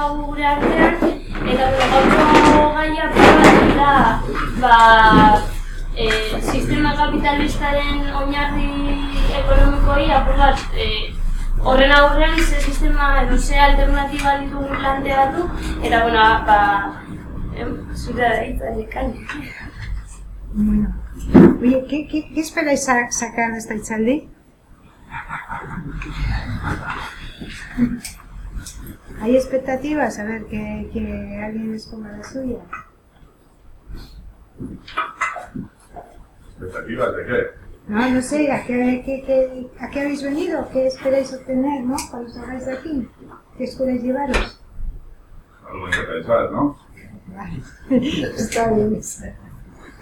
daukagu gure artean, eta gaurko gaia da, ba, e, sistema kapitalistaren oinarri ekonomikoi apur bat e, horren aurrean ze sistema edo ze alternatiba ditugu planteatu, eta bueno, ba, em, zure da itzan Bueno, oye, ¿qué, qué, qué esperáis sa sacar de esta Itzaldi? ¿Hay expectativas? A ver, que, que alguien les ponga la suya. ¿Expectativas de qué? No, no sé, ¿a qué, qué, qué, ¿a qué habéis venido? ¿Qué esperáis obtener, no? Cuando salgáis de aquí. ¿Qué esperáis llevaros? Algo que pensar, ¿no? Vale, está bien eso.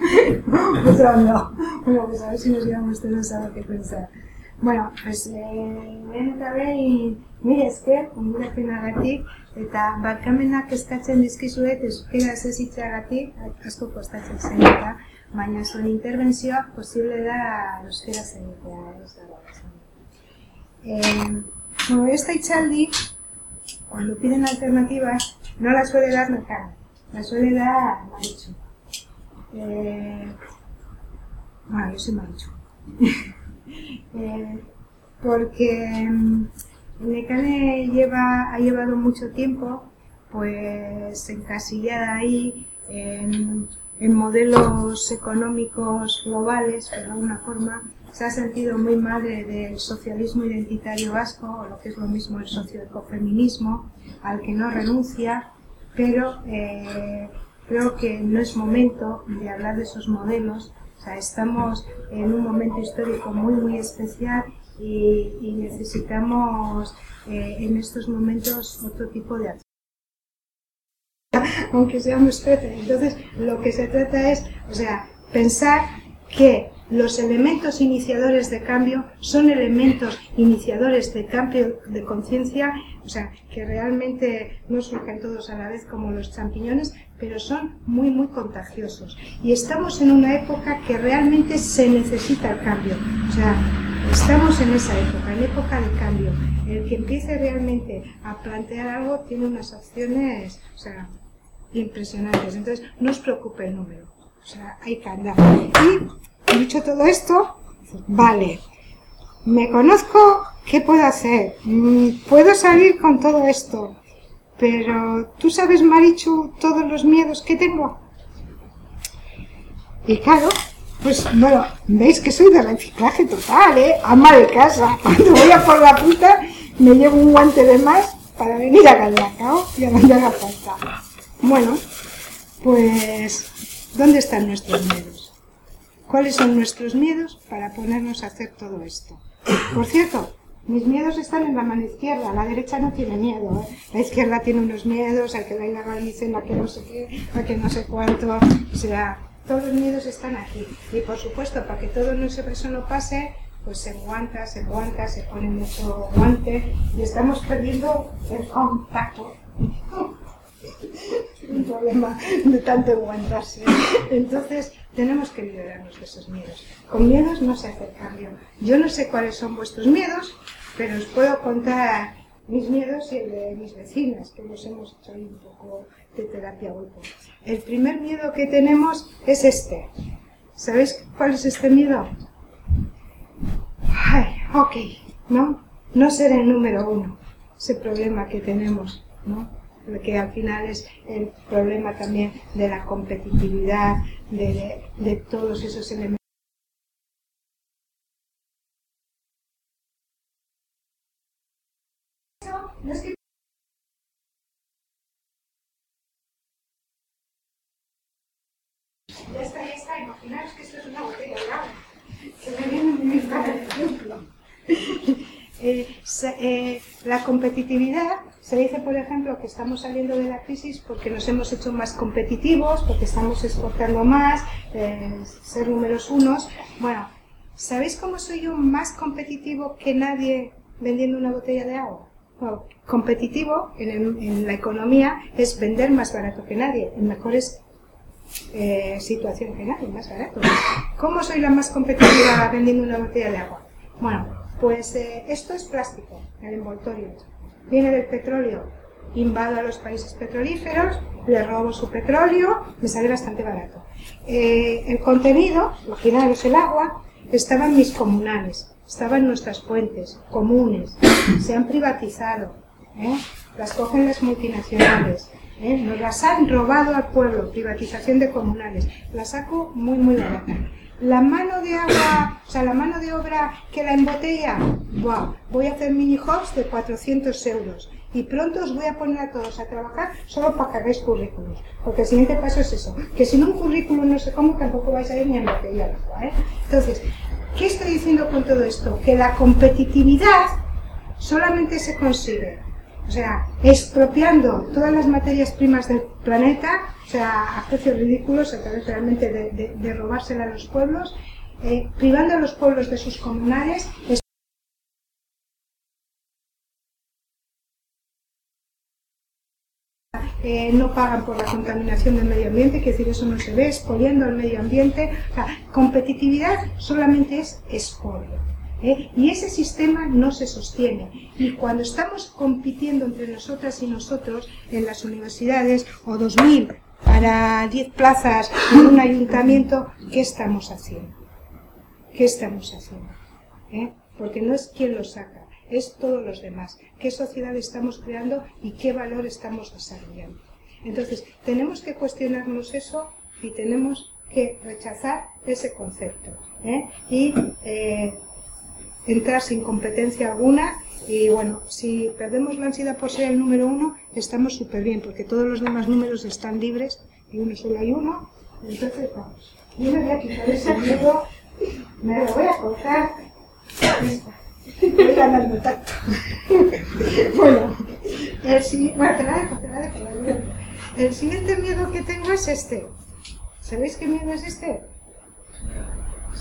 Pues no. Bueno, pues a ver si nos llevamos todos a qué pensar. Bueno, pues, eh, lehen eta behin, mire esker, ongurapenagatik, eta barkamenak eskatzen dizkizuet euskaraz ez hitzagatik, asko kostatzen zen eta, baina zuen intervenzioak posible da euskaraz egitea, ez da eh, Bueno, esta hitzaldi, cuando piden alternativas, no la suele dar Mecano, la suele dar Marichu. Eh, bueno, yo soy Marichu. Eh, porque mm, Necane lleva, ha llevado mucho tiempo pues encasillada ahí en, modelos económicos globales, de alguna forma, se ha sentido muy madre del socialismo identitario vasco, o lo que es lo mismo el socioecofeminismo, al que no renuncia, pero eh, creo que no es momento de hablar de esos modelos, estamos en un momento histórico muy, muy especial y, necesitamos eh, en estos momentos otro tipo de acción. Aunque seamos 13. Entonces, lo que se trata es, o sea, pensar que los elementos iniciadores de cambio son elementos iniciadores de cambio de conciencia, o sea, que realmente no surgen todos a la vez como los champiñones, pero son muy, muy contagiosos. Y estamos en una época que realmente se necesita el cambio. O sea, estamos en esa época, en época de cambio. El que empiece realmente a plantear algo tiene unas opciones, o sea, impresionantes. Entonces, no os preocupe el número. O sea, hay que andar. Y dicho todo esto, vale, me conozco, ¿qué puedo hacer? Mm, Puedo salir con todo esto. Pero, ¿tú sabes, Marichu, todos los miedos que tengo? Y claro, pues bueno, veis que soy de reciclaje total, ¿eh? Ama de casa. Cuando voy a por la puta, me llevo un guante de más para venir a Galdacao y a donde haga falta. Bueno, pues, ¿dónde están nuestros miedos? ¿Cuáles son nuestros miedos para ponernos a hacer todo esto? Por cierto, mis miedos están en la mano izquierda, la derecha no tiene miedo. ¿eh? La izquierda tiene unos miedos, a que la ilegalicen, a que no sé qué, a que no sé cuánto. O sea, todos los miedos están aquí. Y por supuesto, para que todo eso no pase, pues se aguanta, se aguanta, se pone mucho guante y estamos perdiendo el contacto. Un problema de tanto aguantarse. Entonces, tenemos que liberarnos de esos miedos. Con miedos no se hace el cambio. Yo no sé cuáles son vuestros miedos, pero os puedo contar mis miedos y el de mis vecinas, que nos hemos hecho ahí un poco de terapia grupo. El primer miedo que tenemos es este. ¿Sabéis cuál es este miedo? Ay, ok, ¿no? No ser el número uno. Ese problema que tenemos, ¿no? Lo que al final es el problema también de la competitividad, de, de, de todos esos elementos. Ya está, ya está. Imaginaros que esto es una botella de agua. Que me viene para el ejemplo. Eh, se- eh, la competitividad, se dice, por ejemplo, que estamos saliendo de la crisis porque nos hemos hecho más competitivos, porque estamos exportando más, eh, ser números unos. Bueno, ¿sabéis cómo soy yo más competitivo que nadie vendiendo una botella de agua? Bueno, competitivo en, la economía es vender más barato que nadie, en mejores eh, situación que nadie, más barato. ¿Cómo soy la más competitiva vendiendo una botella de agua? Bueno, pues eh, esto es plástico, el envoltorio. Viene del petróleo. invado a los países petrolíferos, les robo su petróleo, me sale bastante barato. Eh, el contenido, imaginaros el agua, estaban mis comunales, estaban nuestras fuentes comunes, se han privatizado, ¿eh? las cogen las multinacionales, ¿eh? nos las han robado al pueblo, privatización de comunales, la saco muy muy barata. La mano de agua, o sea, la mano de obra que la embotella, wow, voy a hacer mini hubs de 400 euros y pronto os voy a poner a todos a trabajar solo para que hagáis currículos. Porque el siguiente paso es eso, que si no un currículum no sé cómo, tampoco vais a ir ni a embotella ¿eh? Entonces, ¿qué estoy diciendo con todo esto? Que la competitividad solamente se consigue, o sea, expropiando todas las materias primas del planeta, o sea, a precios ridículos, a través realmente de, de, robársela a los pueblos, eh, privando a los pueblos de sus comunales, no pagan por la contaminación del medio ambiente, que decir, eso no se ve, expoliendo el medio ambiente. O sea, competitividad solamente es expolio. ¿Eh? Y ese sistema no se sostiene. Y cuando estamos compitiendo entre nosotras y nosotros en las universidades, o 2.000 para 10 plazas en un ayuntamiento, ¿qué estamos haciendo? ¿Qué estamos haciendo? ¿Eh? Porque no es quien lo saca, es todos los demás. ¿Qué sociedad estamos creando y qué valor estamos desarrollando? Entonces, tenemos que cuestionarnos eso y tenemos que rechazar ese concepto. ¿eh? Y eh, entrar sin competencia alguna. Y bueno, si perdemos la ansiedad por ser el número uno, estamos súper bien, porque todos los demás números están libres y uno solo hay uno. Entonces, vamos. Yo me voy a quitar ese miedo, me lo voy a cortar. Voy ganando tacto. bueno, el, bueno, te la dejo, te la dejo. El siguiente miedo que tengo es este. ¿Sabéis qué miedo es este?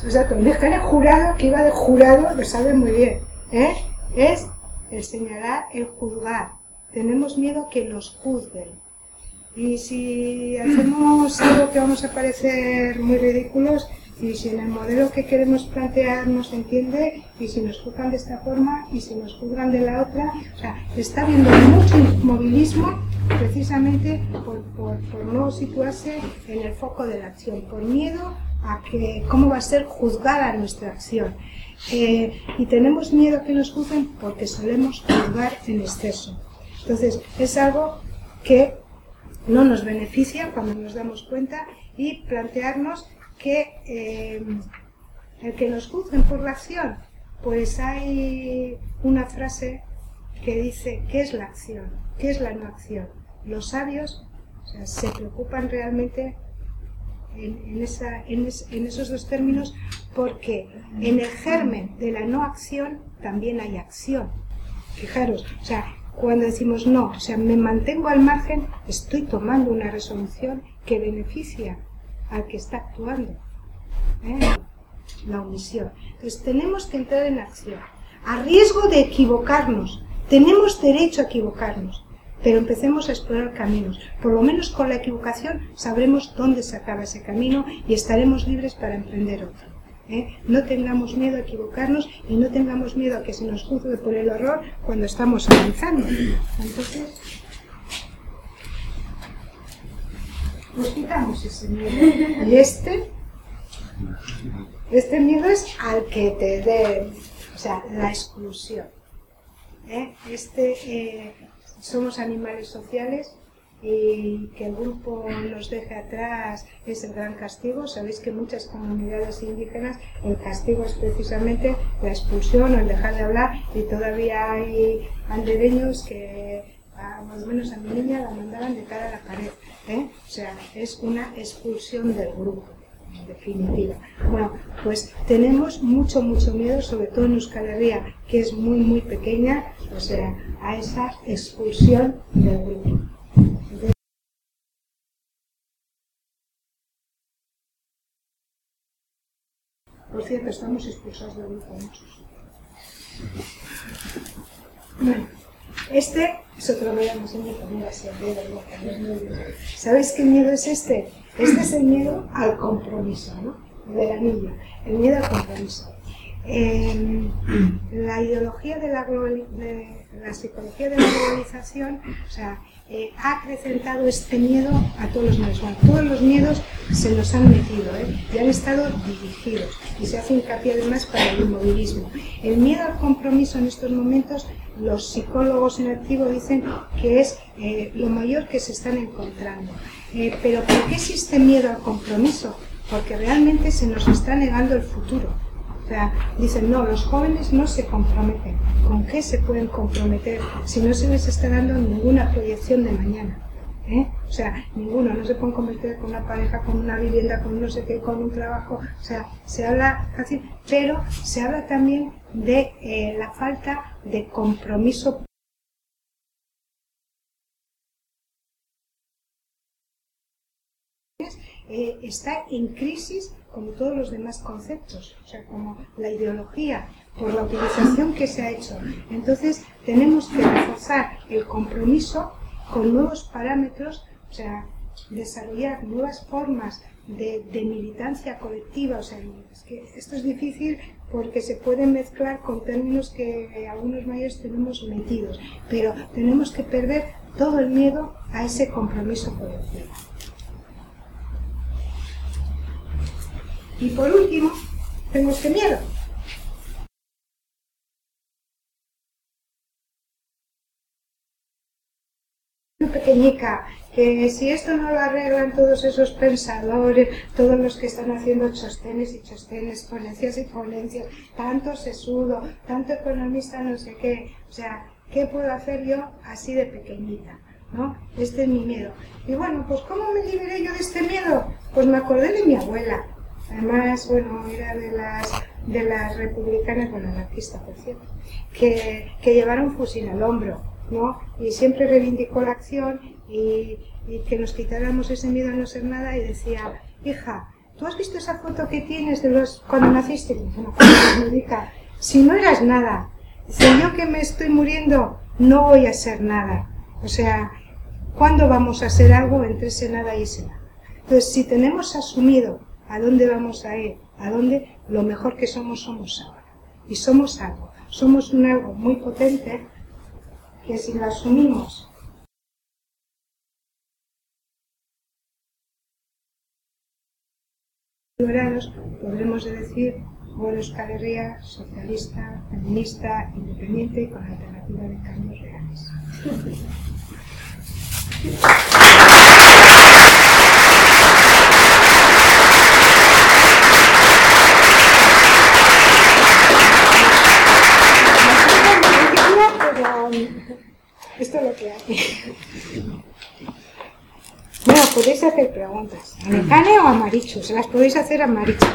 Exacto, el dejar jurado, que iba de jurado, lo sabe muy bien. ¿eh? Es el señalar, el juzgar. Tenemos miedo a que nos juzguen. Y si hacemos algo que vamos a parecer muy ridículos, y si en el modelo que queremos plantear no se entiende, y si nos juzgan de esta forma, y si nos juzgan de la otra, o sea, está habiendo mucho inmovilismo precisamente por, por, por no situarse en el foco de la acción, por miedo a que cómo va a ser juzgada nuestra acción. Eh, y tenemos miedo a que nos juzguen porque solemos juzgar en exceso. Entonces, es algo que no nos beneficia cuando nos damos cuenta y plantearnos que eh, el que nos juzguen por la acción, pues hay una frase que dice, ¿qué es la acción? ¿Qué es la no acción? Los sabios se preocupan realmente en, en, es, en, esos dos términos porque en el germen de la no acción también hay acción. Fijaros, o sea, cuando decimos no, o sea, me mantengo al margen, estoy tomando una resolución que beneficia al que está actuando. ¿eh? La omisión. Entonces tenemos que entrar en acción. A riesgo de equivocarnos, tenemos derecho a equivocarnos pero empecemos a explorar caminos. Por lo menos con la equivocación sabremos dónde se acaba ese camino y estaremos libres para emprender otro. ¿eh? No tengamos miedo a equivocarnos y no tengamos miedo a que se nos juzgue por el horror cuando estamos avanzando. Entonces, nos quitamos ese miedo. Y este, este miedo es al que te dé, o sea, la exclusión. ¿eh? Este, eh, somos animales sociales y que el grupo nos deje atrás es el gran castigo. Sabéis que muchas comunidades indígenas el castigo es precisamente la expulsión o el dejar de hablar y todavía hay andereños que a, más o menos a mi niña la mandaban de cara a la pared. ¿eh? O sea, es una expulsión del grupo en definitiva. Bueno, pues tenemos mucho, mucho miedo, sobre todo en Euskal Herria, que es muy, muy pequeña, o sea, a esa expulsión del grupo. Por cierto, estamos expulsados del grupo muchos. Bueno, este es otro miedo, no sé ni cómo a ser, ¿Sabéis qué miedo es este? Este es el miedo al compromiso, ¿no? De la niña, el miedo al compromiso. La ideología de la, de la psicología de la globalización, o sea, eh, ha acrecentado este miedo a todos los miedos. Todos los miedos se los han metido ¿eh? y han estado dirigidos y se hace hincapié además para el inmovilismo. El miedo al compromiso en estos momentos, los psicólogos en activo dicen que es eh, lo mayor que se están encontrando. Eh, pero ¿por qué existe miedo al compromiso? Porque realmente se nos está negando el futuro. O sea, dicen, no, los jóvenes no se comprometen. ¿Con qué se pueden comprometer si no se les está dando ninguna proyección de mañana? ¿Eh? O sea, ninguno, no se pueden comprometer con una pareja, con una vivienda, con no sé qué, con un trabajo. O sea, se habla fácil, pero se habla también de eh, la falta de compromiso eh, está en crisis como todos los demás conceptos, o sea, como la ideología, por la utilización que se ha hecho. Entonces, tenemos que reforzar el compromiso con nuevos parámetros, o sea, desarrollar nuevas formas de, militancia colectiva. O sea, es que esto es difícil porque se pueden mezclar con términos que algunos mayores tenemos metidos, pero tenemos que perder todo el miedo a ese compromiso colectivo. Y por último, tenemos que miedo. pequeñica, que si esto no lo arreglan todos esos pensadores, todos los que están haciendo chostenes y chostenes, ponencias y ponencias, tanto sesudo, tanto economista, no sé qué, o sea, ¿qué puedo hacer yo así de pequeñita? ¿no? Este es mi miedo. Y bueno, pues ¿cómo me liberé yo de este miedo? Pues me acordé de mi abuela. Además, bueno, era de las, de las republicanas, bueno, anarquista, por cierto, que, que llevaron fusil al hombro ¿no? Y siempre reivindicó la acción y, y, que nos quitáramos ese miedo a no ser nada y decía, hija, ¿tú has visto esa foto que tienes de los cuando naciste? Bueno, me dica, si no eras nada, si yo que me estoy muriendo no voy a ser nada. O sea, ¿cuándo vamos a ser algo entre ese nada y ese nada? Entonces, si tenemos asumido a dónde vamos a ir, a dónde, lo mejor que somos somos ahora. Y somos algo. Somos un algo muy potente que si lo asumimos podremos decir bueno Euskal socialista, feminista, independiente y con alternativa de cambios reales. Esto es lo que hay. Bueno, podéis hacer preguntas. ¿A Necane o a Marichu? Se las podéis hacer a Marichu.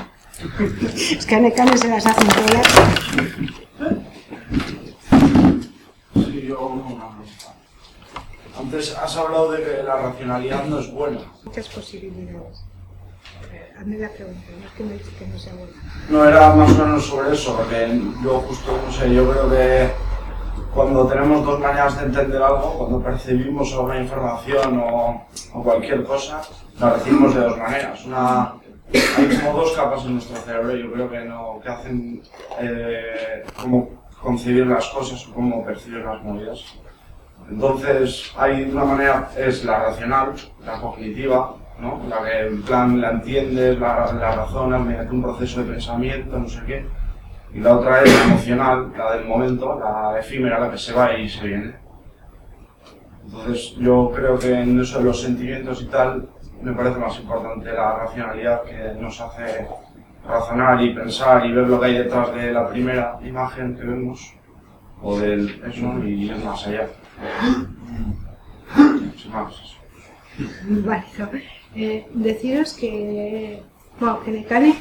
Es que a Necane se las hacen todas. Sí, yo una pregunta. Antes has hablado de que la racionalidad no es buena. Muchas posibilidades. Hazme la pregunta, no es que me dices que no sea buena. No, era más o menos sobre eso, porque yo justo, no sé, yo creo que cuando tenemos dos maneras de entender algo, cuando percibimos alguna información o, cualquier cosa, la recibimos de dos maneras. Una, hay como dos capas en nuestro cerebro, yo creo que, no, que hacen eh, cómo concebir las cosas o cómo percibir las movidas. Entonces, hay una manera, es la racional, la cognitiva, ¿no? la que en plan la entiendes, la, la razonas mediante un proceso de pensamiento, no sé qué y la otra es la emocional, la del momento, la efímera, la que se va y se viene. Entonces yo creo que en eso de los sentimientos y tal me parece más importante la racionalidad que nos hace razonar y pensar y ver lo que hay detrás de la primera imagen que vemos o del eso y ir más allá. Sin más. Válido. Eh, deciros que, bueno, que Necane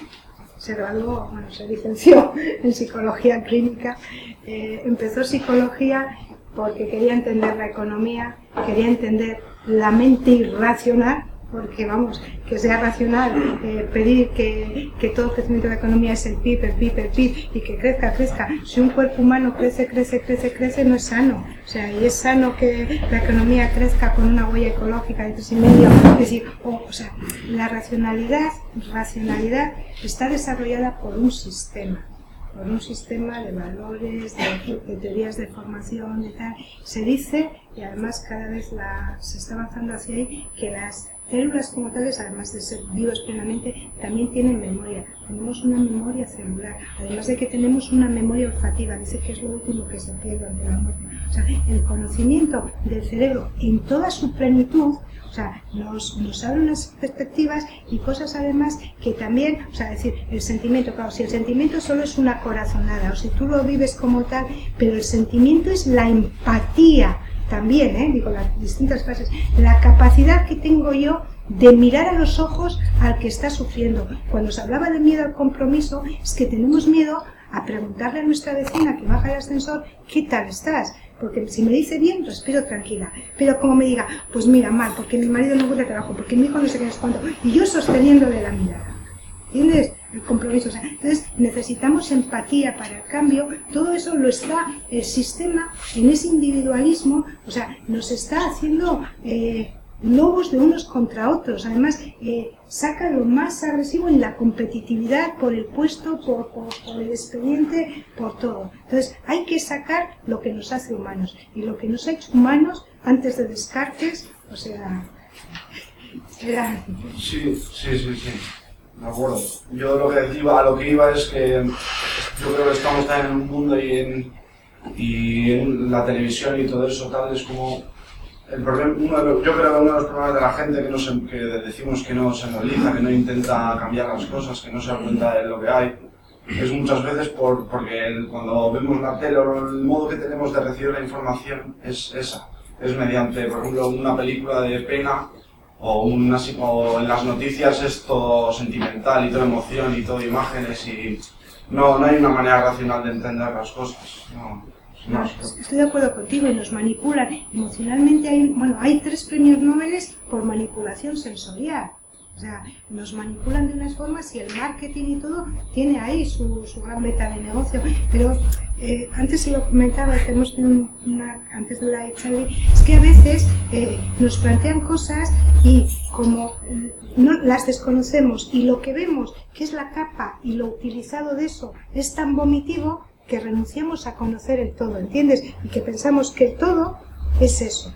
se graduó, bueno, se licenció en psicología clínica, eh, empezó psicología porque quería entender la economía, quería entender la mente irracional, porque vamos, que sea racional, eh, pedir que, que, todo crecimiento de la economía es el PIB, el PIB, el PIB, y que crezca, crezca. Si un cuerpo humano crece, crece, crece, crece, no es sano. O sea, y es sano que la economía crezca con una huella ecológica de tres y medio. Es decir, oh, o sea, la racionalidad, racionalidad está desarrollada por un sistema. por un sistema de valores, de, de teorías de formación, de tal. Se dice, y además cada vez la, se está avanzando hacia ahí, que las células como tales, además de ser vivos plenamente, también tienen memoria. Tenemos una memoria celular, además de que tenemos una memoria olfativa, dice que es lo último que se pierde ante la muerte. O sea, el conocimiento del cerebro en toda su plenitud o sea, nos, nos abre unas perspectivas y cosas además que también, o sea, decir, el sentimiento, claro, si el sentimiento solo es una corazonada o si tú lo vives como tal, pero el sentimiento es la empatía también, ¿eh? digo, las distintas fases, la capacidad que tengo yo de mirar a los ojos al que está sufriendo. Cuando se hablaba de miedo al compromiso, es que tenemos miedo a preguntarle a nuestra vecina que baja el ascensor, ¿qué tal estás? Porque si me dice bien, respiro tranquila. Pero como me diga, pues mira, mal, porque mi marido no encuentra trabajo, porque mi hijo no sé qué es y yo sosteniéndole la mirada. ¿Entiendes? El compromiso. O sea, entonces necesitamos empatía para el cambio. Todo eso lo está el sistema en ese individualismo. O sea, nos está haciendo eh, lobos de unos contra otros. Además, eh, saca lo más agresivo en la competitividad por el puesto, por, el expediente, por todo. Entonces, hay que sacar lo que nos hace humanos. Y lo que nos ha hecho humanos antes de Descartes, o sea, era... Sí, sí, sí, sí. De acuerdo. Yo lo que iba, a lo que iba es que yo creo que estamos también en un mundo y en, y la televisión y todo eso tal es como el problema, uno de los, yo creo que uno de los problemas de la gente que, no se, que decimos que no se analiza, que no intenta cambiar las cosas, que no se da cuenta de lo que hay, es muchas veces por, porque cuando vemos la tele o el modo que tenemos de recibir la información es esa. Es mediante, por ejemplo, una película de pena o, una, o en las noticias es todo sentimental y todo emoción y todo imágenes y no, no hay una manera racional de entender las cosas. No. No, estoy de acuerdo contigo y nos manipulan. Emocionalmente hay, bueno, hay tres premios Nobel por manipulación sensorial. Sea, nos manipulan de unas formas y el marketing y todo tiene ahí su, gran meta de negocio. Pero eh, antes se lo comentaba, que hemos una, antes de la HIV, es que a veces eh, nos plantean cosas y como no las desconocemos y lo que vemos, que es la capa y lo utilizado de eso, es tan vomitivo, que renunciamos a conocer el todo, ¿entiendes? Y que pensamos que el todo es eso.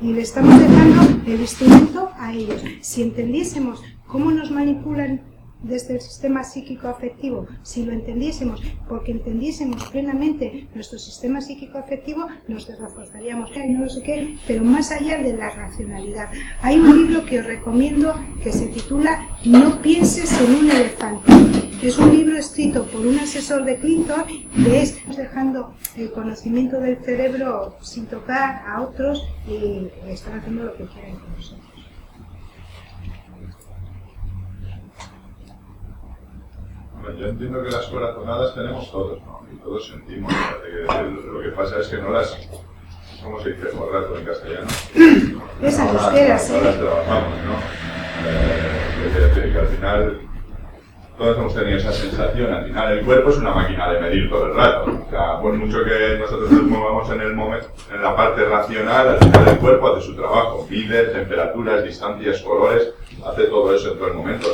Y le estamos dejando el instrumento a ellos. Si entendiésemos cómo nos manipulan desde el sistema psíquico-afectivo, si lo entendiésemos, porque entendiésemos plenamente nuestro sistema psíquico-afectivo, nos reforzaríamos. No sé qué, pero más allá de la racionalidad. Hay un libro que os recomiendo que se titula No pienses en un elefante. Es un libro escrito por un asesor de Clinton que es dejando el conocimiento del cerebro sin tocar a otros y están haciendo lo que quieren con nosotros. yo entiendo que las corazonadas tenemos todos, ¿no? Y todos sentimos. Que lo que pasa es que no las. ¿Cómo se dice? Borrato en castellano. Esa euskera, sí. No las trabajamos, ¿no? Eh, es decir, que al final todos hemos tenido esa sensación. Al final, el cuerpo es una máquina de medir todo el rato. O sea, por mucho que nosotros nos movamos en el momento, en la parte racional, al final el cuerpo hace su trabajo. Mide temperaturas, distancias, colores, hace todo eso en todo el momento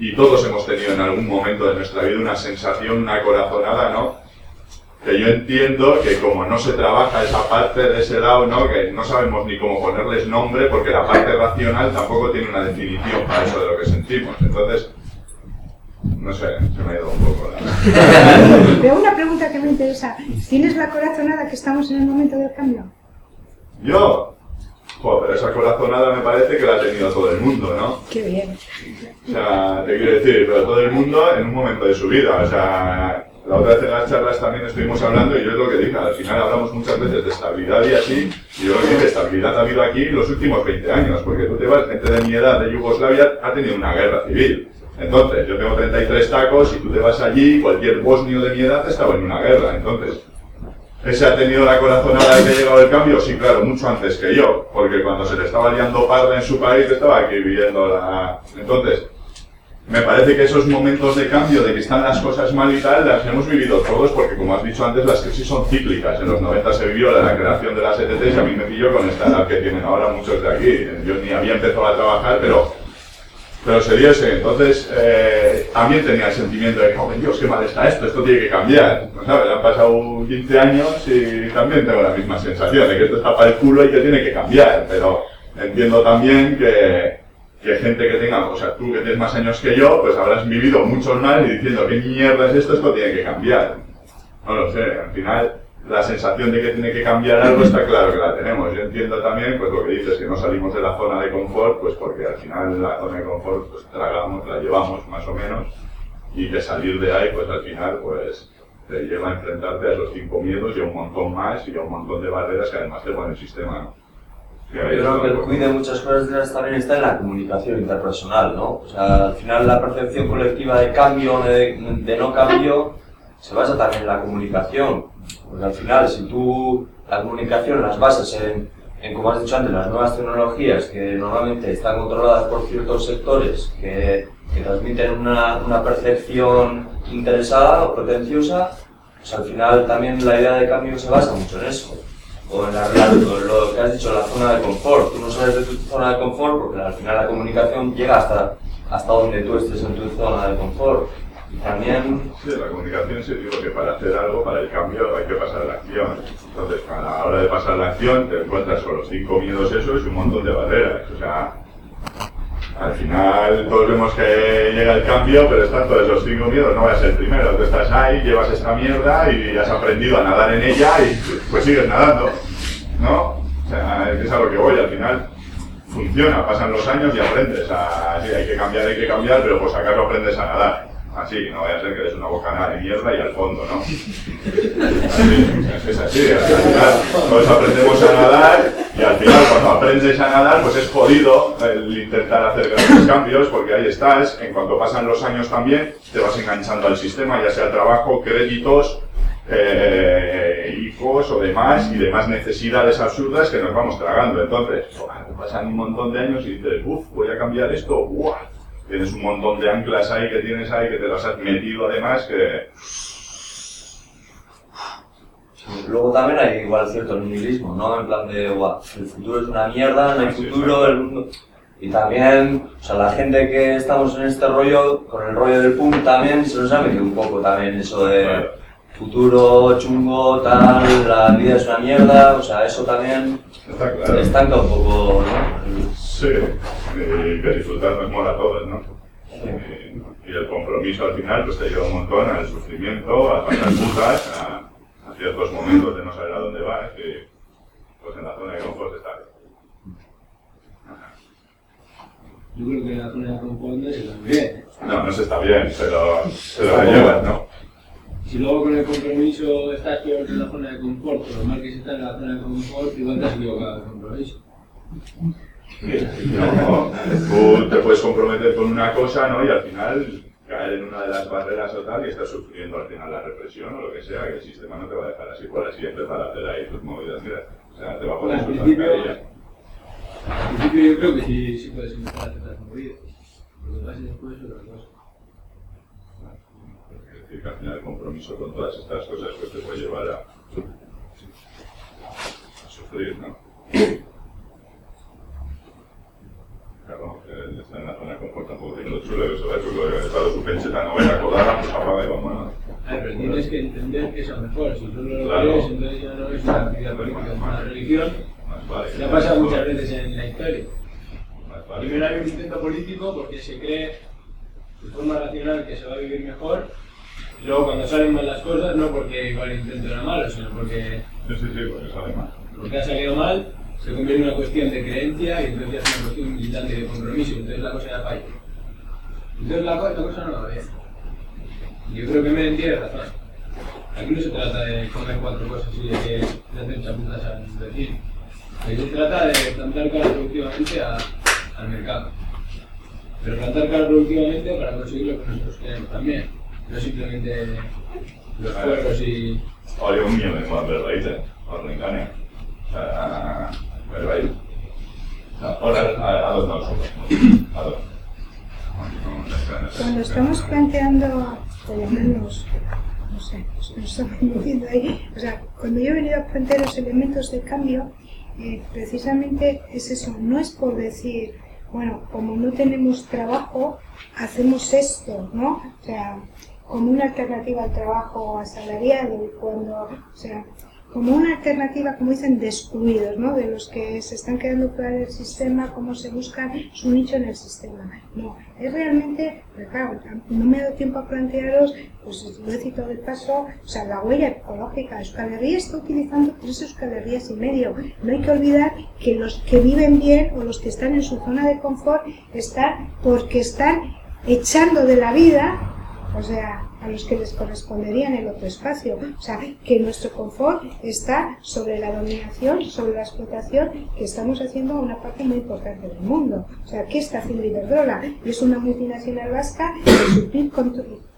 y todos hemos tenido en algún momento de nuestra vida una sensación, una corazonada, ¿no? Que yo entiendo que como no se trabaja esa parte de ese lado, ¿no? Que no sabemos ni cómo ponerles nombre porque la parte racional tampoco tiene una definición para eso de lo que sentimos. Entonces, no sé, se me ha ido un poco la... Pero una pregunta que me interesa. ¿Tienes la corazonada que estamos en el momento del cambio? Yo, Joder, pero esa corazonada me parece que la ha tenido todo el mundo, ¿no? Qué bien. O sea, te quiero decir, pero todo el mundo en un momento de su vida. O sea, la otra vez en las charlas también estuvimos hablando y yo es lo que dije, al final hablamos muchas veces de estabilidad y así, y yo lo que estabilidad ha habido aquí los últimos 20 años, porque tú te vas, gente de mi edad de Yugoslavia ha tenido una guerra civil. Entonces, yo tengo 33 tacos y tú te vas allí, cualquier bosnio de mi edad estaba en una guerra. Entonces, ¿Ese ha tenido la corazonada de que ha llegado el cambio? Sí, claro, mucho antes que yo, porque cuando se le estaba liando parda en su país, estaba aquí viviendo la... Entonces, me parece que esos momentos de cambio, de que están las cosas mal y tal, las hemos vivido todos, porque como has dicho antes, las crisis son cíclicas. En los 90 se vivió la creación de las ETTs y a mí me pilló con esta edad que tienen ahora muchos de aquí. Yo ni había empezado a trabajar, pero pero se dio ese. Entonces, eh, también tenía el sentimiento de, oh, Dios, qué mal está esto, esto tiene que cambiar. ¿No sabes? Han pasado 15 años y también tengo la misma sensación de que esto está para el culo y que tiene que cambiar. Pero entiendo también que, que gente que tenga, o sea, tú que tienes más años que yo, pues habrás vivido muchos más y diciendo, ¿qué mierda es esto? Esto tiene que cambiar. No lo sé, al final la sensación de que tiene que cambiar algo está claro que la tenemos. Yo entiendo también pues lo que dices, que no salimos de la zona de confort, pues porque al final la zona de confort pues tragamos, la llevamos más o menos, y que salir de ahí pues al final pues te lleva a enfrentarte a esos cinco miedos y a un montón más y a un montón de barreras que además te pone el sistema, Yo creo que el poco- cuid de muchas cosas de las también está en la comunicación interpersonal, ¿no? O sea, al final la percepción colectiva de cambio, de, de no cambio, se basa también en la comunicación. Porque al final, si tú la comunicación las basas en, en, como has dicho antes, las nuevas tecnologías que normalmente están controladas por ciertos sectores que, que transmiten una, una percepción interesada o pretenciosa, pues al final también la idea de cambio se basa mucho en eso o en la, lo que has dicho, la zona de confort. Tú no sales de tu zona de confort porque al final la comunicación llega hasta, hasta donde tú estés en tu zona de confort. También, la comunicación sí digo que para hacer algo, para el cambio, hay que pasar la acción. Entonces, a la hora de pasar la acción, te encuentras con los cinco miedos esos y un montón de barreras. O sea, al final todos vemos que llega el cambio, pero están todos esos cinco miedos, no vayas el primero. Tú estás ahí, llevas esta mierda y has aprendido a nadar en ella y pues sigues nadando, ¿no? O sea, es a lo que voy, al final funciona, pasan los años y aprendes a, sí, hay que cambiar, hay que cambiar, pero pues acaso aprendes a nadar. Así, no vaya a ser que eres una bocanada de mierda y al fondo, ¿no? Así, es así, al final todos aprendemos a nadar y al final cuando aprendes a nadar pues es jodido el intentar hacer grandes cambios porque ahí estás, en cuanto pasan los años también te vas enganchando al sistema, ya sea trabajo, créditos, eh, hijos o demás y demás necesidades absurdas que nos vamos tragando. Entonces, pasan un montón de años y dices, uff, voy a cambiar esto, ¡buah! Tienes un montón de anclas ahí que tienes ahí que te las has metido además que... luego también hay igual cierto nihilismo, ¿no? En plan de, "Buah, el futuro es una mierda, no hay futuro, el mundo... Y también, o sea, la gente que estamos en este rollo, con el rollo del punk también, se nos ha metido un poco también eso de futuro, chungo, tal, la vida es una mierda, o sea, eso también Está claro. estanca un poco, ¿no? Sí, que disfrutar nos mola a todos, ¿no? Y, y el compromiso al final pues te lleva un montón al sufrimiento, a pasar putas, a, a ciertos momentos de no saber a dónde vas y pues en la zona de confort está bien. Yo creo que la zona de confort no se está bien. No, no se está bien, pero se lo llevas, ¿no? Si luego con el compromiso estás peor que en la zona de confort, por lo mal que se está en la zona de confort, igual te has equivocado de compromiso. No, tú te puedes comprometer con una cosa, ¿no? Y al final caer en una de las barreras o tal y estás sufriendo al final la represión o lo que sea, que el sistema no te va a dejar así por así empezar a hacer ahí tus movidas, mira. O sea, te va a poner sus zancadillas. Al principio yo creo que sí, sí puedes empezar a hacer las movidas. Lo que pase después es otra cosa. Es decir, que al final el compromiso con todas estas cosas pues te puede llevar a, a sufrir, ¿no? Claro, que está en la zona de confort tampoco tiene lo chulo, eso es chulo, he estado su pencheta novela colada, pues apaga y. A ver, pero tienes que entender que es lo mejor. Si solo lo Claro. crees, entonces ya no es una actividad política, es una religión. Más vale. Ya ha pasado muchas veces en la historia. Más vale. Primero hay un intento político porque se cree de forma racional que se va a vivir mejor. Y luego cuando salen mal las cosas, no porque igual el intento era malo, sino porque, Sí, sí, sí, porque sale mal. porque ha salido mal, se convierte en una cuestión de creencia y entonces ya es una cuestión militante de compromiso, entonces la cosa ya falla. Entonces la, la cosa no va bien. Yo creo que Meren tiene razón. Aquí no se trata de comer cuatro cosas y de, que, de hacer chaputas al vecino. Aquí se trata de plantar cara productivamente a- al mercado. Pero plantar cara productivamente para conseguir lo que nosotros queremos también. No simplemente los cuernos y... Un millón de más verdad, os lo engaño. Ah, verdad. Ahora, a, a dos no, a dos. Cuando estamos planteando, por no sé, nos estamos moviendo ahí, o sea, cuando yo he venido a plantear los elementos de cambio, eh, precisamente es eso, no es por decir, bueno, como no tenemos trabajo, hacemos esto, ¿no? O sea, como una alternativa al trabajo asalariado, cuando, o sea, como una alternativa, como dicen, de ¿no? De los que se están quedando fuera del sistema, cómo se busca su nicho en el sistema. No, es realmente, claro, no me ha dado tiempo a plantearos, pues lo he citado de paso, o sea, la huella ecológica. Euskal Herria está utilizando tres Euskal y medio. No hay que olvidar que los que viven bien o los que están en su zona de confort están porque están echando de la vida o sea, a los que les correspondería en el otro espacio. O sea, que nuestro confort está sobre la dominación, sobre la explotación que estamos haciendo a una parte muy importante del mundo. O sea, ¿qué está haciendo Iberdrola? Es una multinacional vasca que su PIB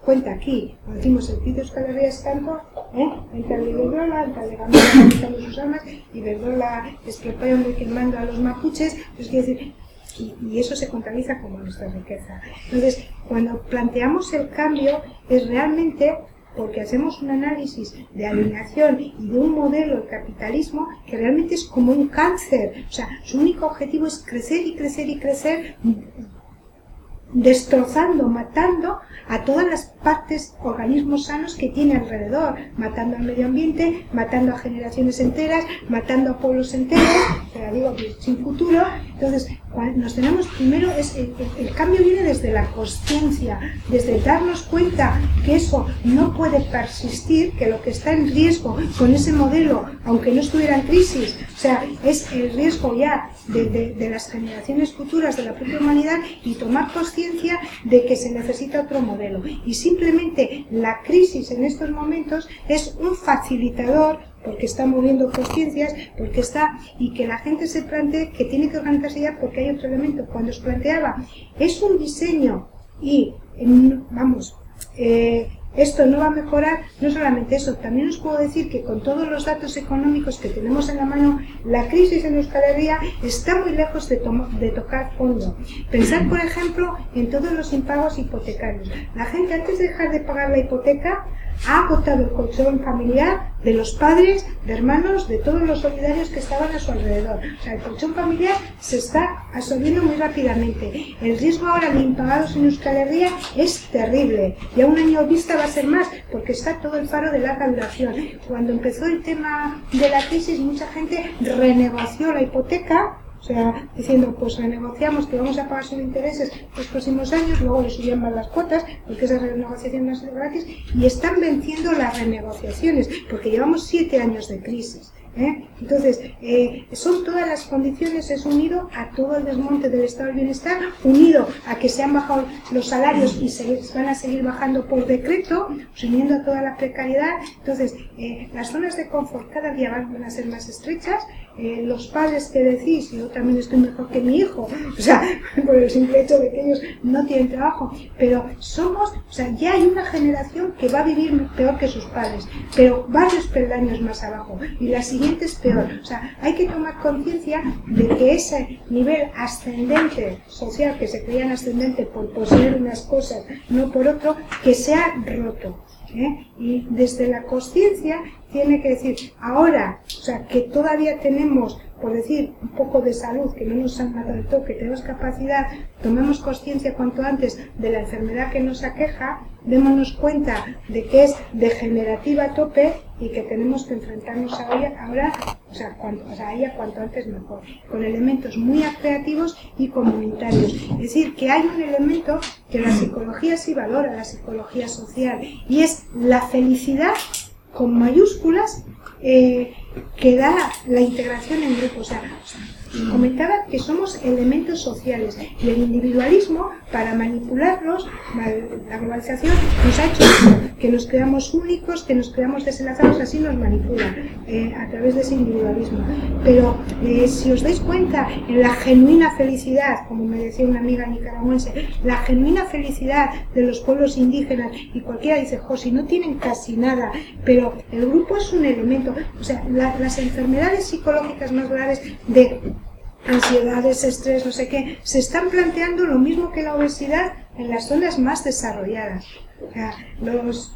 cuenta aquí. Cuando decimos el PIB de Euskal Herria es tanto, ¿eh? entra Iberdrola, entra de Gamera sus armas, Iberdrola expropiando y quemando a los mapuches, pues quiere decir, y, eso se contabiliza como nuestra riqueza. Entonces, cuando planteamos el cambio es realmente porque hacemos un análisis de alineación y de un modelo de capitalismo que realmente es como un cáncer. O sea, su único objetivo es crecer y crecer y crecer destrozando, matando a todas las partes, organismos sanos que tiene alrededor, matando al medio ambiente, matando a generaciones enteras, matando a pueblos enteros, pero digo sin futuro. Entonces, nos tenemos primero, es el, cambio viene desde la conciencia, desde darnos cuenta que eso no puede persistir, que lo que está en riesgo con ese modelo, aunque no estuviera en crisis, o sea, es el riesgo ya de, de las generaciones futuras de la propia humanidad y tomar conciencia de que se necesita otro modelo. Y simplemente la crisis en estos momentos es un facilitador porque está moviendo conciencias, porque está, y que la gente se plantee que tiene que organizarse ya porque hay otro elemento. Cuando os planteaba, es un diseño y, vamos, eh, esto no va a mejorar, no solamente eso, también os puedo decir que con todos los datos económicos que tenemos en la mano, la crisis en Euskal Herria está muy lejos de, de tocar fondo. Pensar, por ejemplo, en todos los impagos hipotecarios. La gente antes de dejar de pagar la hipoteca ha agotado el colchón familiar de los padres, de hermanos, de todos los solidarios que estaban a su alrededor. O sea, el colchón familiar se está absorbiendo muy rápidamente. El riesgo ahora de impagados en Euskal Herria es terrible. Y a un año vista va a ser más, porque está todo el paro de larga duración. Cuando empezó el tema de la crisis, mucha gente renegoció la hipoteca o sea, diciendo, pues renegociamos que vamos a pagar sus intereses los próximos años, luego le subían más las cuotas, porque esa renegociación no ha sido gratis, y están venciendo las renegociaciones, porque llevamos siete años de crisis. ¿eh? Entonces, eh, son todas las condiciones, es unido a todo el desmonte del estado del bienestar, unido a que se han bajado los salarios y se van a seguir bajando por decreto, uniendo a toda la precariedad. Entonces, eh, las zonas de confort cada día van a ser más estrechas. Los padres que decís, yo también estoy mejor que mi hijo, o sea, por el simple hecho de que ellos no tienen trabajo, pero somos, o sea, ya hay una generación que va a vivir peor que sus padres, pero varios peldaños más abajo. Y la siguiente es peor. O sea, hay que tomar conciencia de que ese nivel ascendente social, que se creían ascendente por poseer unas cosas, no por otro, que se ha roto. ¿Eh? Y desde la conciencia tiene que decir, ahora, o sea, que todavía tenemos por decir, un poco de salud, que no nos han matado todo, que tenemos capacidad, tomemos conciencia cuanto antes de la enfermedad que nos aqueja, démonos cuenta de que es degenerativa a tope y que tenemos que enfrentarnos a ella ahora, o sea, cuanto, a ella cuanto antes mejor, con elementos muy creativos y comunitarios. Es decir, que hay un elemento que la psicología sí valora, la psicología social, y es la felicidad con mayúsculas eh, que da la integración en grupos. O comentaba que somos elementos sociales y el individualismo, para manipularlos, la globalización nos ha hecho que nos creamos únicos, que nos creamos desenlazados, así nos manipulan eh, a través de ese individualismo. Pero eh, si os dais cuenta, en la genuina felicidad, como me decía una amiga nicaragüense, la genuina felicidad de los pueblos indígenas, y cualquiera dice, José, no tienen casi nada, pero el grupo es un elemento, o sea, las enfermedades psicológicas más graves de ansiedades, estrés, no sé qué, se están planteando lo mismo que la obesidad en las zonas más desarrolladas. los,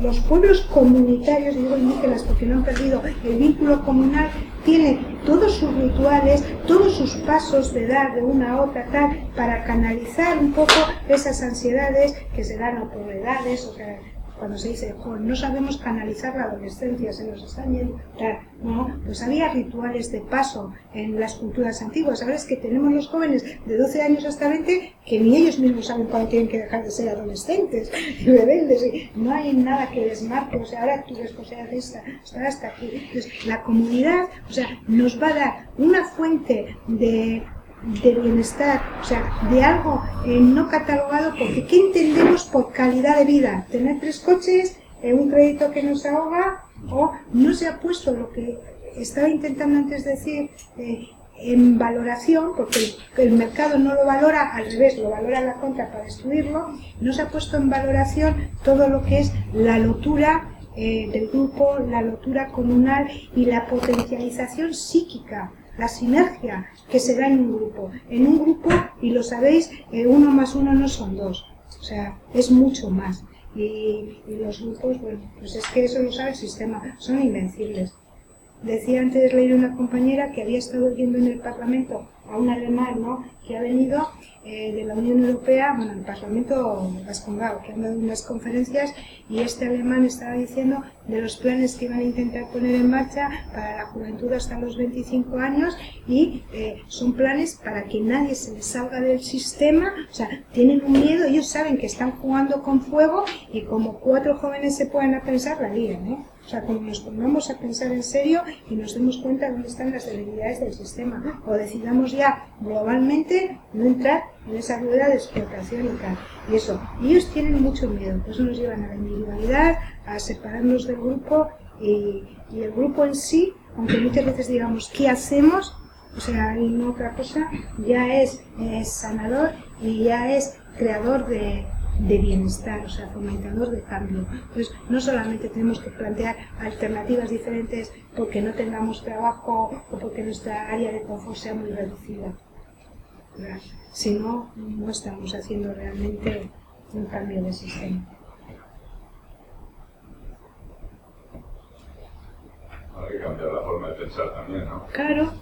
los pueblos comunitarios, digo indígenas porque no han perdido el vínculo comunal, tiene todos sus rituales, todos sus pasos de dar de una a otra tal, para canalizar un poco esas ansiedades que se dan o por edades o que cuando se dice, "Jo, no sabemos canalizar la adolescencia, se nos está yendo, no, pues había rituales de paso en las culturas antiguas. Ahora es que tenemos los jóvenes de 12 años hasta 20 que ni ellos mismos saben cuándo tienen que dejar de ser adolescentes y rebeldes. Y no hay nada que les marque, o sea, ahora tu responsabilidad es esta, hasta aquí. Entonces, la comunidad, o sea, nos va a dar una fuente de de bienestar, o sea, de algo eh, no catalogado, porque ¿qué entendemos por calidad de vida? Tener tres coches, eh, un crédito que nos ahoga, o no se ha puesto lo que estaba intentando antes decir eh, en valoración, porque el mercado no lo valora, al revés, lo valora la contra para destruirlo, no se ha puesto en valoración todo lo que es la lotura eh, del grupo, la lotura comunal y la potencialización psíquica la sinergia que se da en un grupo. En un grupo, y lo sabéis, eh, uno más uno no son dos, o sea, es mucho más. Y, los grupos, bueno, pues es que eso lo sabe el sistema, son invencibles. Decía antes leer una compañera que había estado viendo en el Parlamento a un alemán ¿no? que ha venido eh, de la Unión Europea, bueno, el Parlamento vascongado, que han dado unas conferencias y este alemán estaba diciendo de los planes que iban a intentar poner en marcha para la juventud hasta los 25 años y eh, son planes para que nadie se les salga del sistema, o sea, tienen un miedo, ellos saben que están jugando con fuego y como cuatro jóvenes se pueden a pensar, la lían, ¿eh? O sea, como nos pongamos a pensar en serio y nos demos cuenta de dónde están las debilidades del sistema, o decidamos ya globalmente no entrar en esa rueda de explotación y tal. Y eso, ellos tienen mucho miedo, por eso nos llevan a la individualidad, a separarnos del grupo y, el grupo en sí, aunque muchas veces digamos, ¿qué hacemos? O sea, y no otra cosa, ya es sanador y ya es creador de, de bienestar, o sea, fomentador de cambio. Entonces, no solamente tenemos que plantear alternativas diferentes porque no tengamos trabajo o porque nuestra área de confort sea muy reducida, ¿verdad? sino no estamos haciendo realmente un cambio de sistema. Hay que cambiar la forma de pensar también, ¿no? Claro,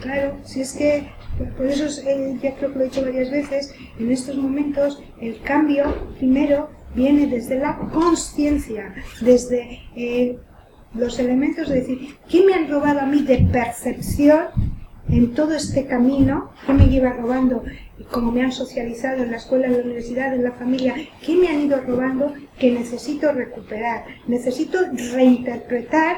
claro, si es que, por eso es, eh, ya creo que lo he dicho varias veces, en estos momentos el cambio primero viene desde la conciencia, desde eh, los elementos de decir, ¿qué me han robado a mí de percepción en todo este camino? ¿Qué me lleva robando? Como me han socializado en la escuela, en la universidad, en la familia, ¿qué me han ido robando que necesito recuperar? Necesito reinterpretar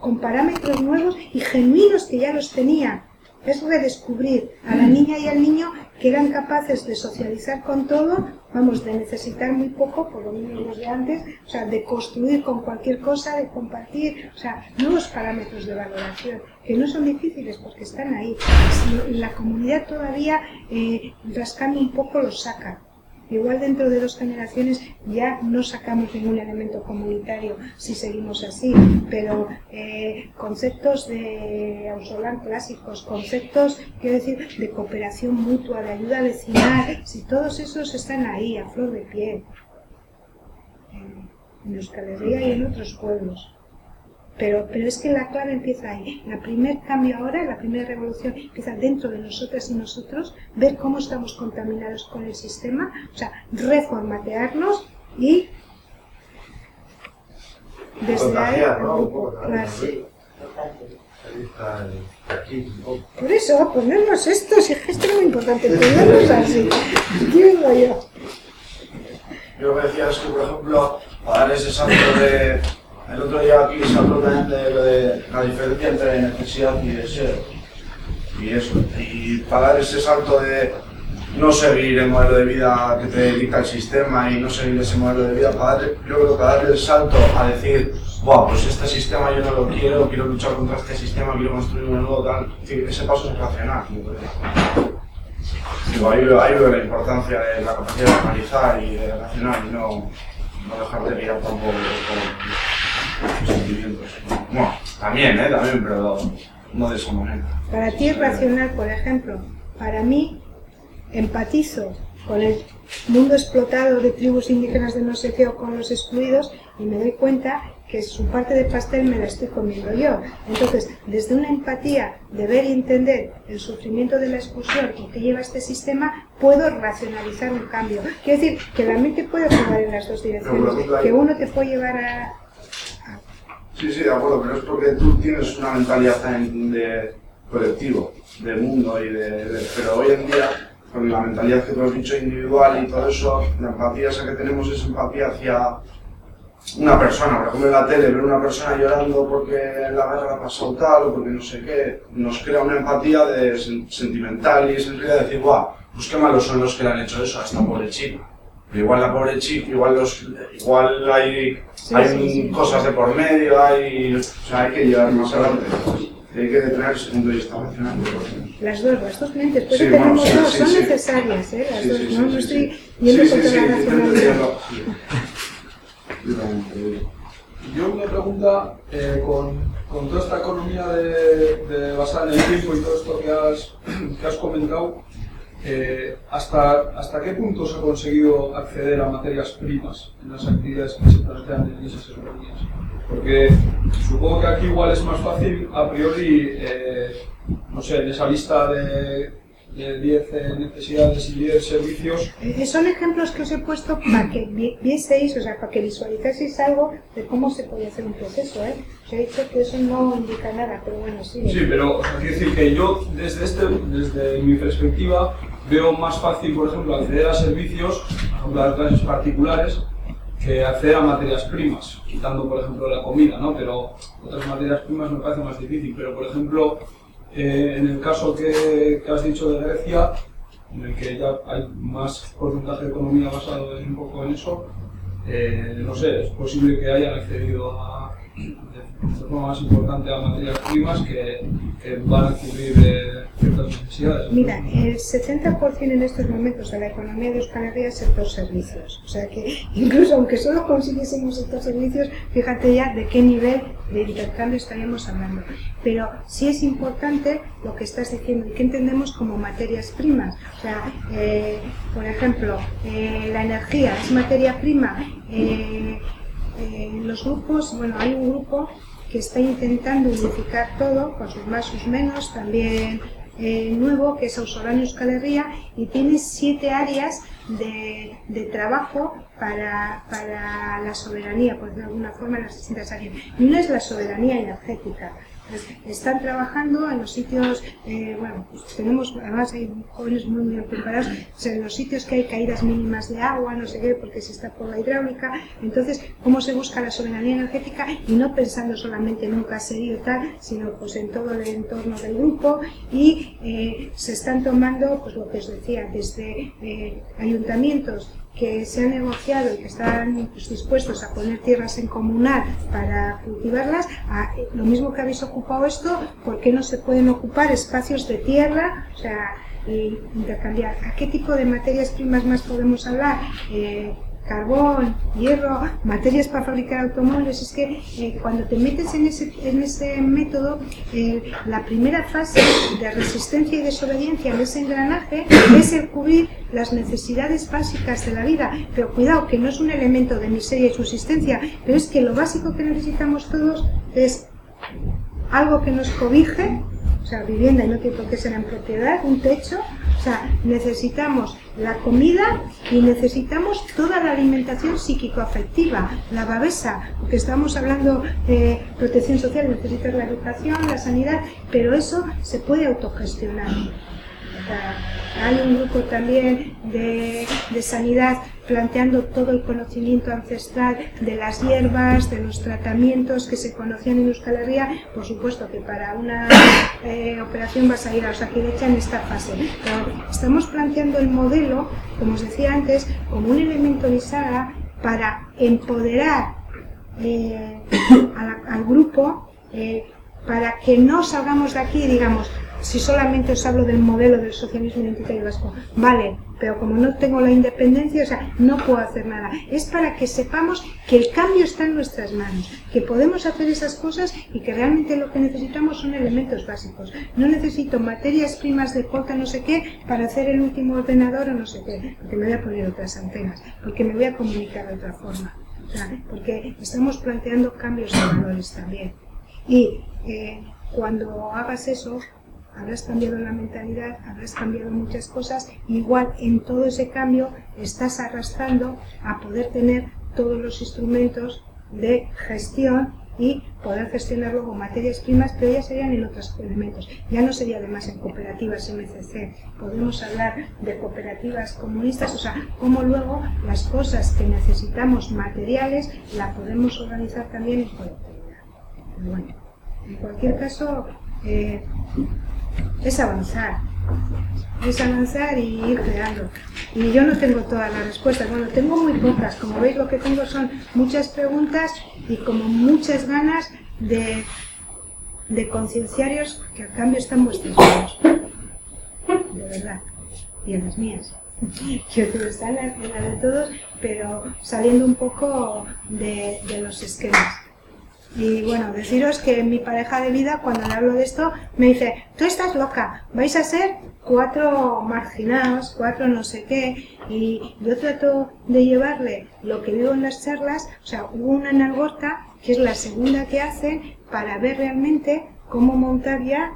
con parámetros nuevos y genuinos que ya los tenía. Es redescubrir a la niña y al niño que eran capaces de socializar con todo, vamos, de necesitar muy poco, por lo menos los de antes, o sea, de construir con cualquier cosa, de compartir, o sea, nuevos parámetros de valoración, que no son difíciles porque están ahí. Si la comunidad todavía, eh, rascando un poco, los saca. Igual dentro de dos generaciones ya no sacamos ningún elemento comunitario si seguimos así, pero eh, conceptos de Ausolan clásicos, conceptos, quiero decir, de cooperación mutua, de ayuda vecinal, si todos esos están ahí, a flor de piel, en Euskal Herria y en otros pueblos. Pero, pero es que la clave empieza ahí. El primer cambio ahora, la primera revolución empieza dentro de nosotras y nosotros, ver cómo estamos contaminados con el sistema, o sea, reformatearnos y desde ahí... Por eso, ponernos esto, si es esto es muy importante, ponernos así. Aquí vengo yo. Yo me decía es que, por ejemplo, para ese salto de. El otro día aquí se habló también de lo de la diferencia entre necesidad y deseo. Y eso. Y para dar ese salto de no seguir el modelo de vida que te dicta el sistema y no seguir ese modelo de vida, para yo creo que para dar el salto a decir, Buah, pues este sistema yo no lo quiero, quiero luchar contra este sistema, quiero construir un nuevo tal. Ese paso es racional. Digo, ahí, veo- la importancia de la capacidad de analizar y de racionar y no, no dejarte guiar tampoco sentimientos. Bueno, también, ¿eh? También, pero no de esa manera. Para ti es racional, por ejemplo. Para mí, empatizo con el mundo explotado de tribus indígenas de no sé qué o con los excluidos y me doy cuenta que su parte de pastel me la estoy comiendo yo. Entonces, desde una empatía de ver y entender el sufrimiento de la expulsión y que lleva este sistema, puedo racionalizar un cambio. Quiero decir que la mente puede jugar en las dos direcciones, que uno te puede llevar a... Sí, sí, de acuerdo, pero es porque tú tienes una mentalidad de colectivo, de mundo y de, Pero hoy en día, con la mentalidad que tú has dicho individual y todo eso, la empatía esa que tenemos es empatía hacia una persona. Por ejemplo, en la tele, ver una persona llorando porque la guerra la ha pasado tal o porque no sé qué, nos crea una empatía de sen- sentimental y es en realidad decir, guau, pues qué malos son los que le han hecho eso a esta pobre chica. Pero igual la pobre chica, igual, los, igual hay, Sí, hay sí, sí. cosas de por medio, hay, o sea, hay que llevar más adelante. Hay que tener ese punto de vista racional. Las dos, las dos mentes, pero Sí, tenemos bueno, sí, dos, sí, son sí. necesarias, ¿eh? Las Sí, dos, sí, no, sí, no sí, estoy sí. yendo contra sí, la racionalidad. Yo una pregunta eh, con, con toda esta economía de, de basada en el tiempo y todo esto que has, que has comentado, eh, ¿hasta, ¿hasta qué punto se ha conseguido acceder a materias primas en las actividades que se plantean en esas economías? Porque supongo que aquí igual es más fácil a priori, eh, no sé, en esa lista de, de 10 eh, necesidades y 10 servicios, Eh, Son ejemplos que os he puesto para que vi- vieseis, o sea, para que visualizaseis algo de cómo se puede hacer un proceso, ¿eh? Os he dicho que eso no indica nada, pero bueno, sí. Sí, pero o sea, quiero decir que yo desde, este, desde mi perspectiva veo más fácil, por ejemplo, acceder a servicios, por ejemplo, a clases particulares, que acceder a materias primas, quitando, por ejemplo, la comida, ¿no? Pero otras materias primas me parece más difícil. Pero, por ejemplo, eh, en el caso que, que has dicho de Grecia, en el que ya hay más porcentaje de economía basado en un poco en eso, eh, no sé, es posible que hayan accedido a, forma más importante a materias primas que, que van a cubrir eh, ciertas necesidades. Mira, el 70% en estos momentos de la economía de Euskal Herria es sector servicios. O sea que incluso aunque solo consiguiésemos sector servicios, fíjate ya de qué nivel de intercambio estaríamos hablando. Pero sí es importante lo que estás diciendo, ¿qué entendemos como materias primas? O sea, eh, por ejemplo, eh, la energía es materia prima. Eh, los grupos, bueno, hay un grupo que está intentando unificar todo, con sus más, sus menos, también eh, nuevo, que es Ausolano Euskal Herria, y tiene siete áreas de, de trabajo para, para la soberanía, por decirlo de alguna forma, en las distintas áreas. Y una es la soberanía energética. Están trabajando en los sitios, eh, bueno, pues tenemos, además hay jóvenes muy bien preparados, o en los sitios que hay caídas mínimas de agua, no sé qué, porque se está por la hidráulica. Entonces, ¿cómo se busca la soberanía energética? Y no pensando solamente en un caserío tal, sino pues en todo el entorno del grupo y eh, se están tomando, pues lo que os decía, desde eh, ayuntamientos que se han negociado y que están pues, dispuestos a poner tierras en comunal para cultivarlas, lo mismo que habéis ocupado esto, ¿por qué no se pueden ocupar espacios de tierra? O sea, intercambiar. ¿A qué tipo de materias primas más podemos hablar? Eh, carbón, hierro, materias para fabricar automóviles. Es que eh, cuando te metes en ese, en ese método, eh, la primera fase de resistencia y desobediencia en ese engranaje es el cubrir las necesidades básicas de la vida. Pero cuidado, que no es un elemento de miseria y subsistencia, pero es que lo básico que necesitamos todos es algo que nos cobije, o sea, vivienda y no tiene por qué ser en propiedad, un techo, o sea, necesitamos la comida y necesitamos toda la alimentación psíquico-afectiva, la babesa, porque estamos hablando de protección social, necesitas la educación, la sanidad, pero eso se puede autogestionar. Hay un grupo también de, de sanidad planteando todo el conocimiento ancestral de las hierbas, de los tratamientos que se conocían en Euskal Herria. Por supuesto que para una eh, operación vas a ir a Osakidecha en esta fase. Pero estamos planteando el modelo, como os decía antes, como un elemento bisagra para empoderar eh, al grupo eh, para que no salgamos de aquí digamos, si solamente os hablo del modelo del socialismo identitario vasco, vale, pero como no tengo la independencia, o sea, no puedo hacer nada. Es para que sepamos que el cambio está en nuestras manos, que podemos hacer esas cosas y que realmente lo que necesitamos son elementos básicos. No necesito materias primas de cota no sé qué para hacer el último ordenador o no sé qué, porque me voy a poner otras antenas, porque me voy a comunicar de otra forma. Sea, porque estamos planteando cambios de valores también. Y eh, cuando hagas eso, habrás cambiado la mentalidad, habrás cambiado muchas cosas, igual en todo ese cambio estás arrastrando a poder tener todos los instrumentos de gestión y poder gestionar luego materias primas, pero ya serían en otros elementos. Ya no sería además en cooperativas MCC. Podemos hablar de cooperativas comunistas, o sea, cómo luego las cosas que necesitamos materiales las podemos organizar también en colectividad. Bueno, en cualquier caso, eh, es avanzar. Es avanzar y ir creando. Y yo no tengo todas las respuestas. Bueno, tengo muy pocas. Como veis, lo que tengo son muchas preguntas y como muchas ganas de, de concienciarios que a cambio están en vuestras manos. De verdad. Y en las mías. Que están en la de todos, pero saliendo un poco de, de los esquemas. Y bueno, deciros que mi pareja de vida, cuando le hablo de esto, me dice, tú estás loca, vais a ser cuatro marginados, cuatro no sé qué, y yo trato de llevarle lo que digo en las charlas, o sea, hubo una en Algorta, que es la segunda que hace, para ver realmente cómo montar ya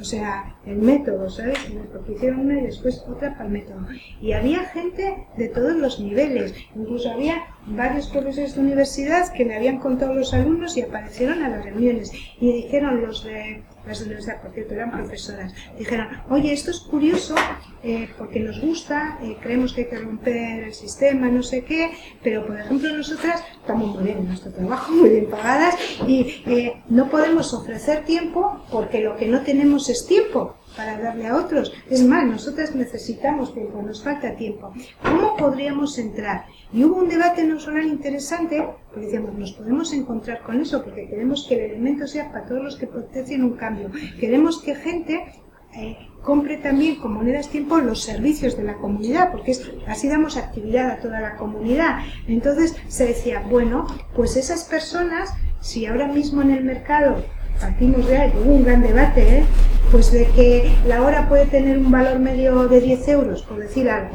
o sea, el método, ¿sabes? Porque hicieron una y después otra para el método. Y había gente de todos los niveles. Incluso había varios profesores de universidad que le habían contado a los alumnos y aparecieron a las reuniones. Y dijeron los de las de universidad, por cierto, eran profesoras, dijeron, oye, esto es curioso eh, porque nos gusta, eh, creemos que hay que romper el sistema, no sé qué, pero por ejemplo nosotras estamos muy bien en nuestro trabajo, muy bien pagadas y eh, no podemos ofrecer tiempo porque lo que no tenemos es tiempo para darle a otros. Es más, nosotras necesitamos tiempo, nos falta tiempo. ¿Cómo podríamos entrar? Y hubo un debate solo interesante, porque decíamos, nos podemos encontrar con eso, porque queremos que el elemento sea para todos los que potencien un cambio. Queremos que gente eh, compre también con monedas tiempo los servicios de la comunidad, porque así damos actividad a toda la comunidad. Entonces se decía, bueno, pues esas personas, si ahora mismo en el mercado partimos de ahí, hubo un gran debate, ¿eh? pues de que la hora puede tener un valor medio de 10 euros, por decir algo.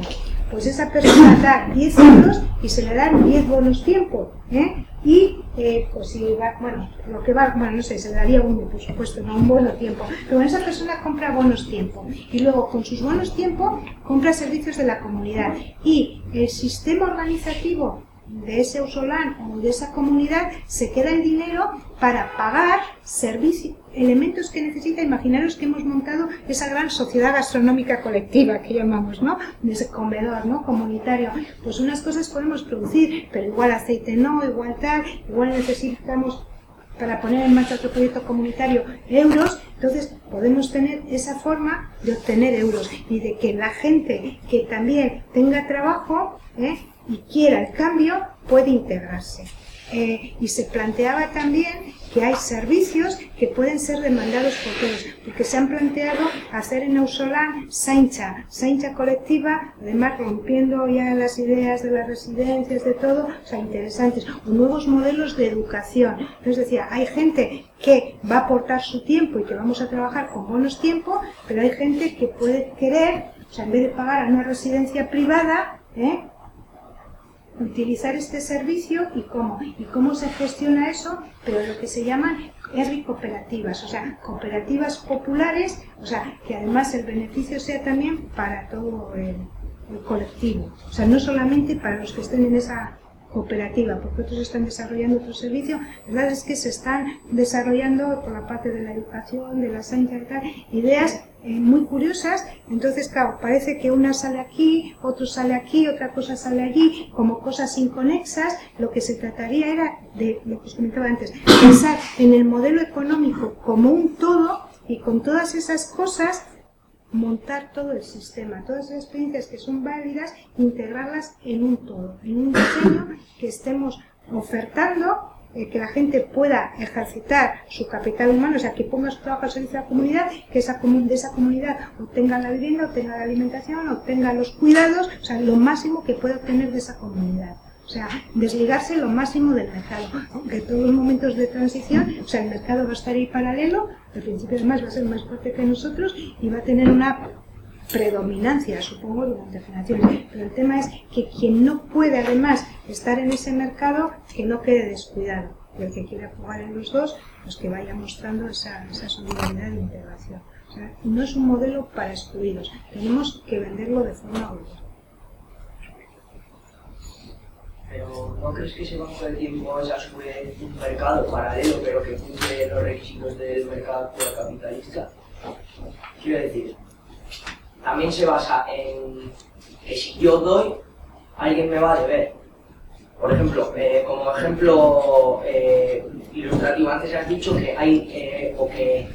Pues esa persona da 10 euros y se le dan 10 bonos tiempo. ¿eh? Y, eh, pues si va, bueno, lo que va, bueno, no sé, se le daría uno, por supuesto, no un bono tiempo. Pero esa persona compra bonos tiempo. Y luego, con sus bonos tiempo, compra servicios de la comunidad. Y el sistema organizativo de ese usolán o de esa comunidad se queda el dinero para pagar servicios, elementos que necesita. Imaginaros que hemos montado esa gran sociedad gastronómica colectiva que llamamos, ¿no? De ese comedor, ¿no? Comunitario. Pues unas cosas podemos producir, pero igual aceite no, igual tal, igual necesitamos para poner en marcha otro proyecto comunitario euros, entonces podemos tener esa forma de obtener euros y de que la gente que también tenga trabajo, ¿eh? Y quiera el cambio, puede integrarse. Eh, y se planteaba también que hay servicios que pueden ser demandados por todos, porque se han planteado hacer en Ausolán Saincha, Saincha colectiva, además rompiendo ya las ideas de las residencias, de todo, o sea, interesantes, o nuevos modelos de educación. Entonces decía, hay gente que va a aportar su tiempo y que vamos a trabajar con buenos tiempos, pero hay gente que puede querer, o sea, en vez de pagar a una residencia privada, ¿eh? Utilizar este servicio y cómo. Y cómo se gestiona eso, pero lo que se llaman ERRI cooperativas, o sea, cooperativas populares, o sea, que además el beneficio sea también para todo el, colectivo. O sea, no solamente para los que estén en esa cooperativa, porque otros están desarrollando otro servicio. La verdad es que se están desarrollando por la parte de la educación, de la sanidad y tal, ideas eh, muy curiosas. Entonces, claro, parece que una sale aquí, otro sale aquí, otra cosa sale allí, como cosas inconexas. Lo que se trataría era de, lo que os comentaba antes, pensar en el modelo económico como un todo y con todas esas cosas montar todo el sistema, todas las experiencias que son válidas, integrarlas en un todo, en un diseño que estemos ofertando eh, que la gente pueda ejercitar su capital humano, o sea, que ponga su trabajo al servicio de la comunidad, que esa de esa comunidad obtenga la vivienda, obtenga la alimentación, obtenga los cuidados, o sea, lo máximo que pueda obtener de esa comunidad. O sea, desligarse lo máximo del mercado. Aunque todos los momentos de transición, o sea, el mercado va a estar ahí paralelo, al principio además va a ser más fuerte que nosotros y va a tener una predominancia, supongo, durante generaciones. Pero el tema es que quien no puede además estar en ese mercado, que no quede descuidado. Y el que quiera jugar en los dos, pues que vaya mostrando esa, esa solidaridad e integración. O sea, no es un modelo para excluidos. Tenemos que venderlo de forma global. Pero ¿no crees que ese banco de tiempo es a un mercado paralelo, pero que cumple los requisitos del mercado actual capitalista? Quiero decir, también se basa en que si yo doy, alguien me va a deber. Por ejemplo, eh, como ejemplo eh, ilustrativo, antes has dicho que hay, eh, o que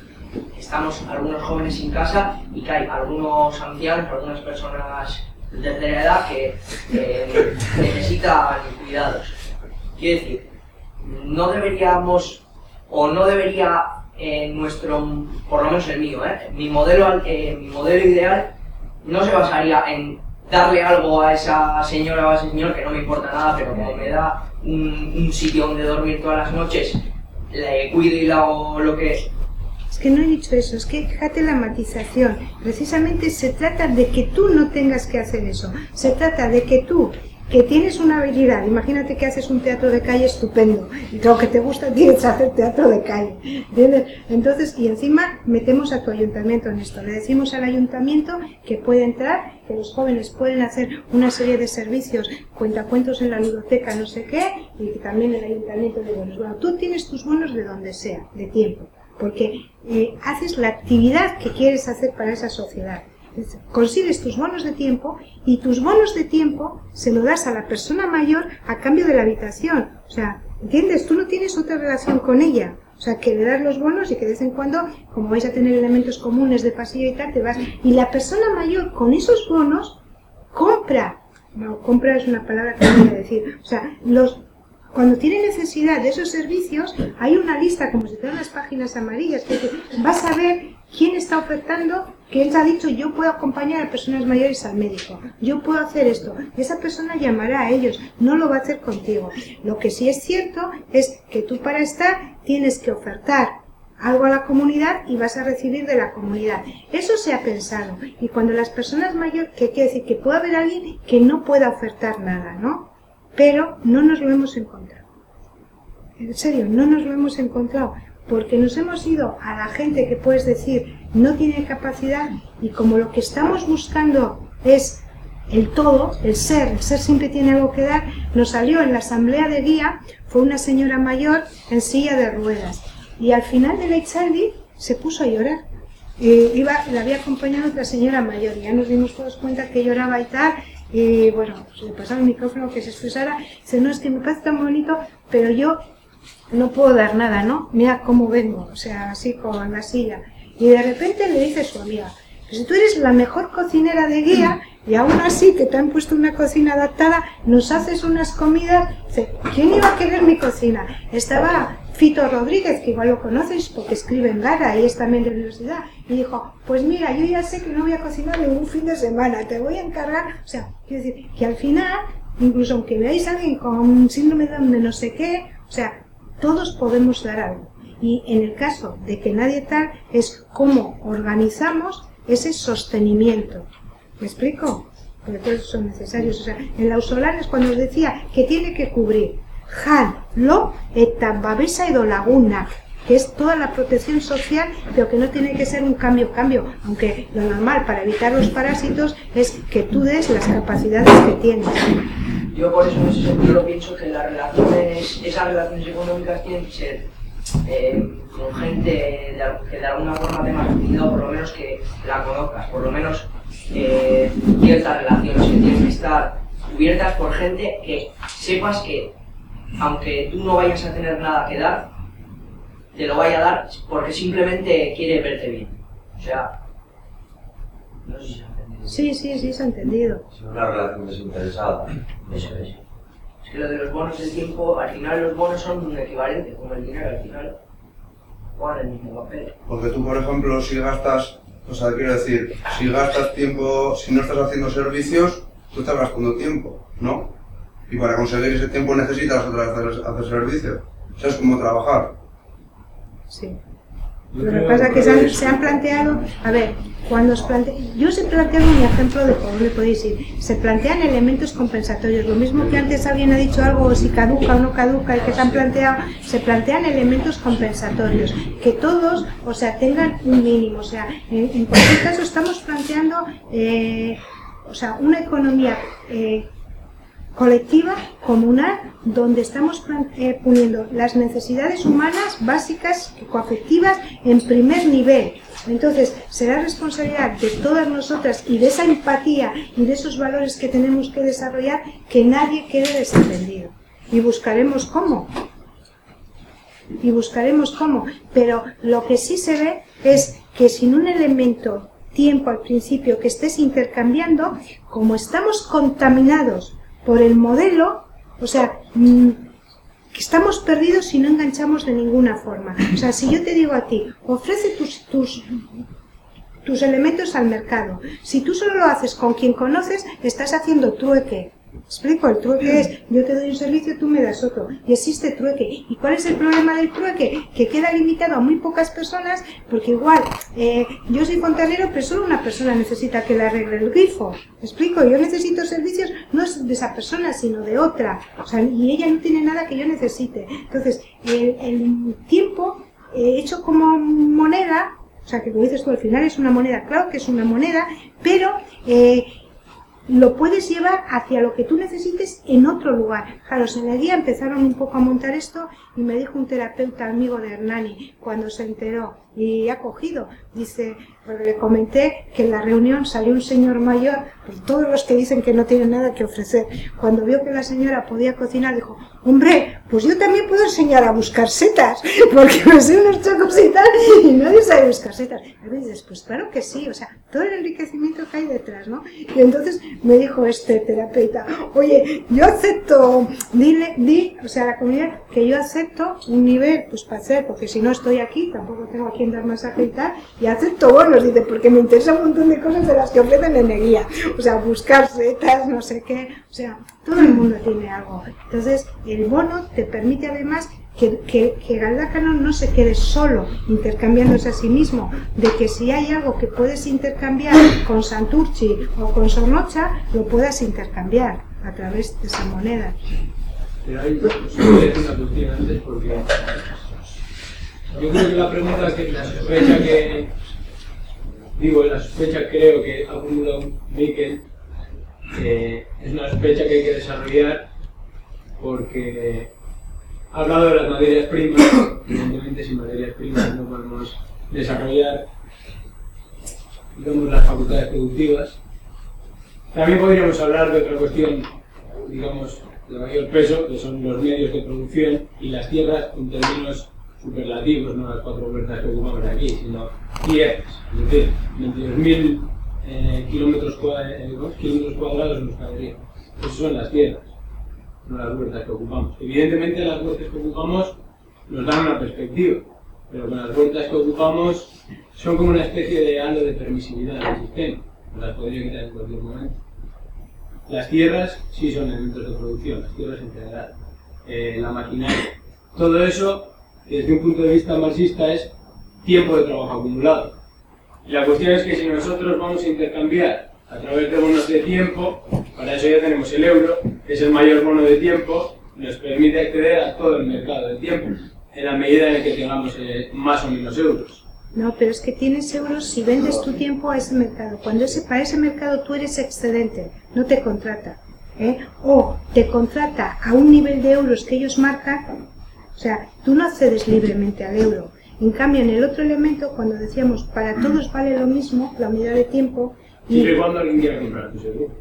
estamos algunos jóvenes sin casa y que hay algunos ancianos, algunas personas de tercera edad que eh, necesitan cuidados. Quiero decir, no deberíamos, o no debería en nuestro, por lo menos el mío, ¿eh? mi, modelo, eh, mi modelo ideal no se basaría en darle algo a esa señora o a ese señor que no me importa nada, pero como me da un, un sitio donde dormir todas las noches, le cuido y le hago lo que Es que no he dicho eso, es que fíjate la matización. Precisamente se trata de que tú no tengas que hacer eso. Se trata de que tú, que tienes una habilidad, imagínate que haces un teatro de calle estupendo, y lo que te gusta tienes hacer teatro de calle, ¿entiendes? Entonces, y encima metemos a tu ayuntamiento en esto. Le decimos al ayuntamiento que puede entrar, que los jóvenes pueden hacer una serie de servicios, cuentacuentos en la biblioteca, no sé qué, y que también el ayuntamiento de bonos. Bueno, tú tienes tus bonos de donde sea, de tiempo porque eh, haces la actividad que quieres hacer para esa sociedad. Es- Consigues tus bonos de tiempo y tus bonos de tiempo se lo das a la persona mayor a cambio de la habitación. O sea, ¿entiendes? Tú no tienes otra relación con ella. O sea, que le das los bonos y que de vez en cuando, como vais a tener elementos comunes de pasillo y tal, te vas. Y la persona mayor con esos bonos compra. No, compra es una palabra que voy a decir. O sea, los, cuando tiene necesidad de esos servicios, hay una lista, como si fueran las páginas amarillas, que dice, vas a ver quién está ofertando, que él ha dicho, yo puedo acompañar a personas mayores al médico, yo puedo hacer esto. Esa persona llamará a ellos, no lo va a hacer contigo. Lo que sí es cierto es que tú para estar tienes que ofertar algo a la comunidad y vas a recibir de la comunidad. Eso se ha pensado. Y cuando las personas mayores, que quiere decir que puede haber alguien que no pueda ofertar nada, ¿no? Pero no nos lo hemos encontrado. En serio, no nos lo hemos encontrado, porque nos hemos ido a la gente que puedes decir no tiene capacidad y como lo que estamos buscando es el todo, el ser, el ser siempre tiene algo que dar, nos salió en la asamblea de guía, fue una señora mayor en silla de ruedas y al final de la Itzaldi se puso a llorar. Eh, iba, la había acompañado otra señora mayor y ya nos dimos todos cuenta que lloraba y tal y bueno, pues le pasaba el micrófono que se expresara. Dice, no, es que me parece tan bonito, pero yo no puedo dar nada, ¿no? Mira cómo vengo, o sea, así con la silla. Y de repente le dice su amiga, pues tú eres la mejor cocinera de guía y aún así que te han puesto una cocina adaptada, nos haces unas comidas. Dice, ¿quién iba a querer mi cocina? Estaba Fito Rodríguez, que igual lo conoces porque escribe en Gara y es también de universidad, y dijo, pues mira, yo ya sé que no voy a cocinar un fin de semana, te voy a encargar, o sea, quiero decir, que al final, incluso aunque veáis a alguien con síndrome de no sé qué, o sea, todos podemos dar algo. Y en el caso de que nadie tal, es cómo organizamos ese sostenimiento. ¿Me explico? Porque todos son necesarios. O sea, en la Usolares cuando os decía que tiene que cubrir Jan, Lo, eta Babesa y Lagunak, que es toda la protección social, pero que no tiene que ser un cambio-cambio, aunque lo normal para evitar los parásitos es que tú des las capacidades que tienes. Yo por eso en ese sentido pienso que las relaciones, esas relaciones económicas tienen que ser eh, con gente de, que de alguna forma afinidad, o por lo menos que la conozcas, por lo menos eh, ciertas relaciones que tienen que estar cubiertas por gente que sepas que aunque tú no vayas a tener nada que dar, te lo vaya a dar porque simplemente quiere verte bien. O sea, no sé si se ha entendido. Sí, sí, sí, se ha entendido. Es una relación desinteresada. Eso es. Es que lo de los bonos de tiempo, al final los bonos son un equivalente, como el dinero, al final juegan el mismo papel. Porque tú, por ejemplo, si gastas, o sea, quiero decir, si gastas tiempo, si no estás haciendo servicios, tú estás gastando tiempo, ¿no? Y para conseguir ese tiempo necesitas otra vez hacer, hacer servicios. O sea, es como trabajar. Sí. Lo que pasa es que se han, es- se han planteado, a ver, cuando os plante... yo os he planteado un ejemplo de por dónde podéis ir. Se plantean elementos compensatorios, lo mismo que antes alguien ha dicho algo, si caduca o no caduca, y que se han planteado, se plantean elementos compensatorios, que todos, o sea, tengan un mínimo, o sea, en, en cualquier caso estamos planteando, eh, o sea, una economía eh, colectiva, comunal, donde estamos eh, poniendo las necesidades humanas básicas, coafectivas, en primer nivel. Entonces, será responsabilidad de todas nosotras y de esa empatía y de esos valores que tenemos que desarrollar que nadie quede desatendido. Y buscaremos cómo. Y buscaremos cómo. Pero lo que sí se ve es que sin un elemento tiempo al principio que estés intercambiando, como estamos contaminados por el modelo, o sea, mm, que estamos perdidos si no enganchamos de ninguna forma. O sea, si yo te digo a ti, ofrece tus, tus, tus elementos al mercado. Si tú solo lo haces con quien conoces, estás haciendo trueque. Explico, el trueque es, yo te doy un servicio, tú me das otro. Y existe trueque. ¿Y cuál es el problema del trueque? Que queda limitado a muy pocas personas, porque igual, eh, yo soy fontanero, pero solo una persona necesita que le arregle el grifo. Explico, yo necesito servicios no es de esa persona, sino de otra. O sea, y ella no tiene nada que yo necesite. Entonces, el, el tiempo eh, hecho como moneda, o sea, que como dices tú, al final es una moneda, claro que es una moneda, pero eh, lo puedes llevar hacia lo que tú necesites en otro lugar. Claro, en la guía empezaron un poco a montar esto y me dijo un terapeuta amigo de Hernani cuando se enteró y ha cogido, dice, le comenté que en la reunión salió un señor mayor, pues todos los que dicen que no tienen nada que ofrecer, cuando vio que la señora podía cocinar, dijo, hombre, pues yo también puedo enseñar a buscar setas, porque me sé unos chocos y tal, y nadie sabe buscar setas. Y me dices, pues claro que sí, o sea, todo el enriquecimiento que hay detrás, ¿no? Y entonces me dijo este terapeuta, oye, yo acepto, dile, di, o sea, la comunidad, que yo acepto un nivel, pues para hacer, porque si no estoy aquí, tampoco tengo a dar masaje y y acepto bonos, dice, porque me interesa un montón de cosas de las que ofrecen en la guía, o sea, buscar setas, no sé qué, o sea, todo el mundo tiene algo. Entonces, el bono te permite además que, que, que no se quede solo intercambiándose a sí mismo, de que si hay algo que puedes intercambiar con Santurchi o con Sornocha, lo puedas intercambiar a través de esa moneda. Yo creo que la pregunta que la sospecha que digo la sospecha creo que ha acumulado Miquel es una sospecha que hay que desarrollar porque ha hablado de las materias primas evidentemente sin materias primas no podemos desarrollar digamos las facultades productivas. También podríamos hablar de otra cuestión digamos de mayor peso, que son los medios de producción y las tierras en términos superlativos, no las cuatro huertas que ocupamos aquí, sino tierras, es decir, 22.000 eh, eh, kilómetros cuadrados nos caerían. Esas son las tierras, no las huertas que ocupamos. Evidentemente las huertas que ocupamos nos dan una perspectiva, pero con las huertas que ocupamos son como una especie de halo de permisividad del sistema, las podría quitar en cualquier momento. Las tierras sí son elementos de producción, las tierras en general. Eh, la maquinaria. Todo eso, desde un punto de vista marxista, es tiempo de trabajo acumulado. Y la cuestión es que si nosotros vamos a intercambiar a través de bonos de tiempo, para eso ya tenemos el euro, que es el mayor bono de tiempo, nos permite acceder a todo el mercado de tiempo, en la medida en que tengamos eh, más o menos euros. No, pero es que tienes euros si vendes tu tiempo a ese mercado. Cuando ese, para ese mercado tú eres excedente, no te contrata. ¿eh? O te contrata a un nivel de euros que ellos marcan, o sea, tú no accedes libremente al euro. En cambio, en el otro elemento, cuando decíamos para todos vale lo mismo, la unidad de tiempo, y, Siempre cuando alguien quiera comprar tu seguro.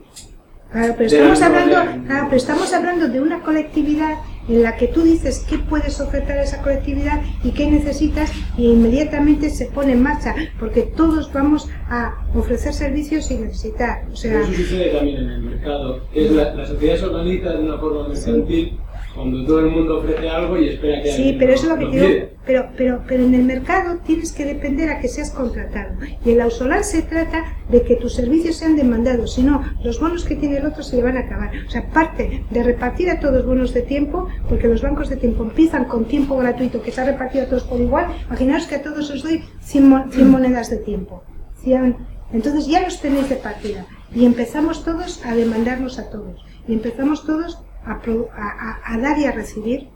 Claro, pero estamos la hablando, claro, pero estamos hablando de una colectividad en la que tú dices qué puedes ofertar a esa colectividad y qué necesitas y inmediatamente se pone en marcha, porque todos vamos a ofrecer servicios sin necesitar. O sea, Eso sucede también en el mercado. que es la, la sociedad se organiza de una forma mercantil cuando todo el mundo ofrece algo y espera que Sí, pero eso es lo que digo. Pero, pero, pero en el mercado tienes que depender a que seas contratado. Y en la Ausolar se trata de que tus servicios sean demandados. Si no, los bonos que tiene el otro se le van a acabar. O sea, parte de repartir a todos bonos de tiempo, porque los bancos de tiempo empiezan con tiempo gratuito que se ha repartido a todos por igual. Imaginaos que a todos os doy 100, mo- 100 monedas de tiempo. 100. Entonces ya los tenéis de partida. Y empezamos todos a demandarnos a todos. Y empezamos todos a, a- a- a dar y a recibir.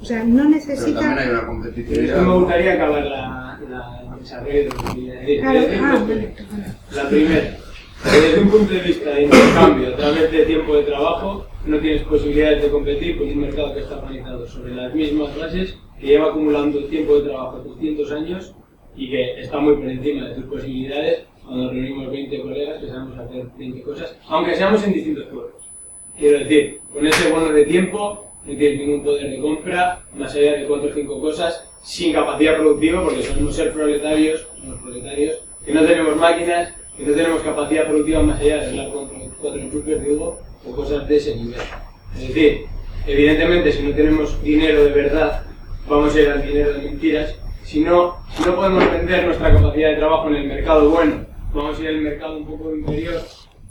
O sea, no Pero necesita... también hay una Esto competitividad. me gustaría acabar la, la el desarrollo de lo que quería decir. Claro, Voy a decir ah, perdona. La primera, desde un punto de vista de intercambio a través de tiempo de trabajo, no tienes posibilidades de competir con un mercado que está organizado sobre las mismas bases, que lleva acumulando tiempo de trabajo 300 años y que está muy por encima de tus posibilidades cuando reunimos 20 colegas que sabemos hacer 20 cosas, aunque seamos en distintos pueblos. Quiero decir, con ese bono de tiempo no tienes ningún poder de compra, más allá de cuatro o cinco cosas, sin capacidad productiva, porque solemos ser proletarios, somos proletarios, que no tenemos máquinas, que no tenemos capacidad productiva más allá de hablar con cuatro enchufes, digo, o cosas de ese nivel. Es decir, evidentemente si no tenemos dinero de verdad, vamos a ir al dinero de mentiras. Si no, si no podemos vender nuestra capacidad de trabajo en el mercado bueno, vamos a ir al mercado un poco inferior,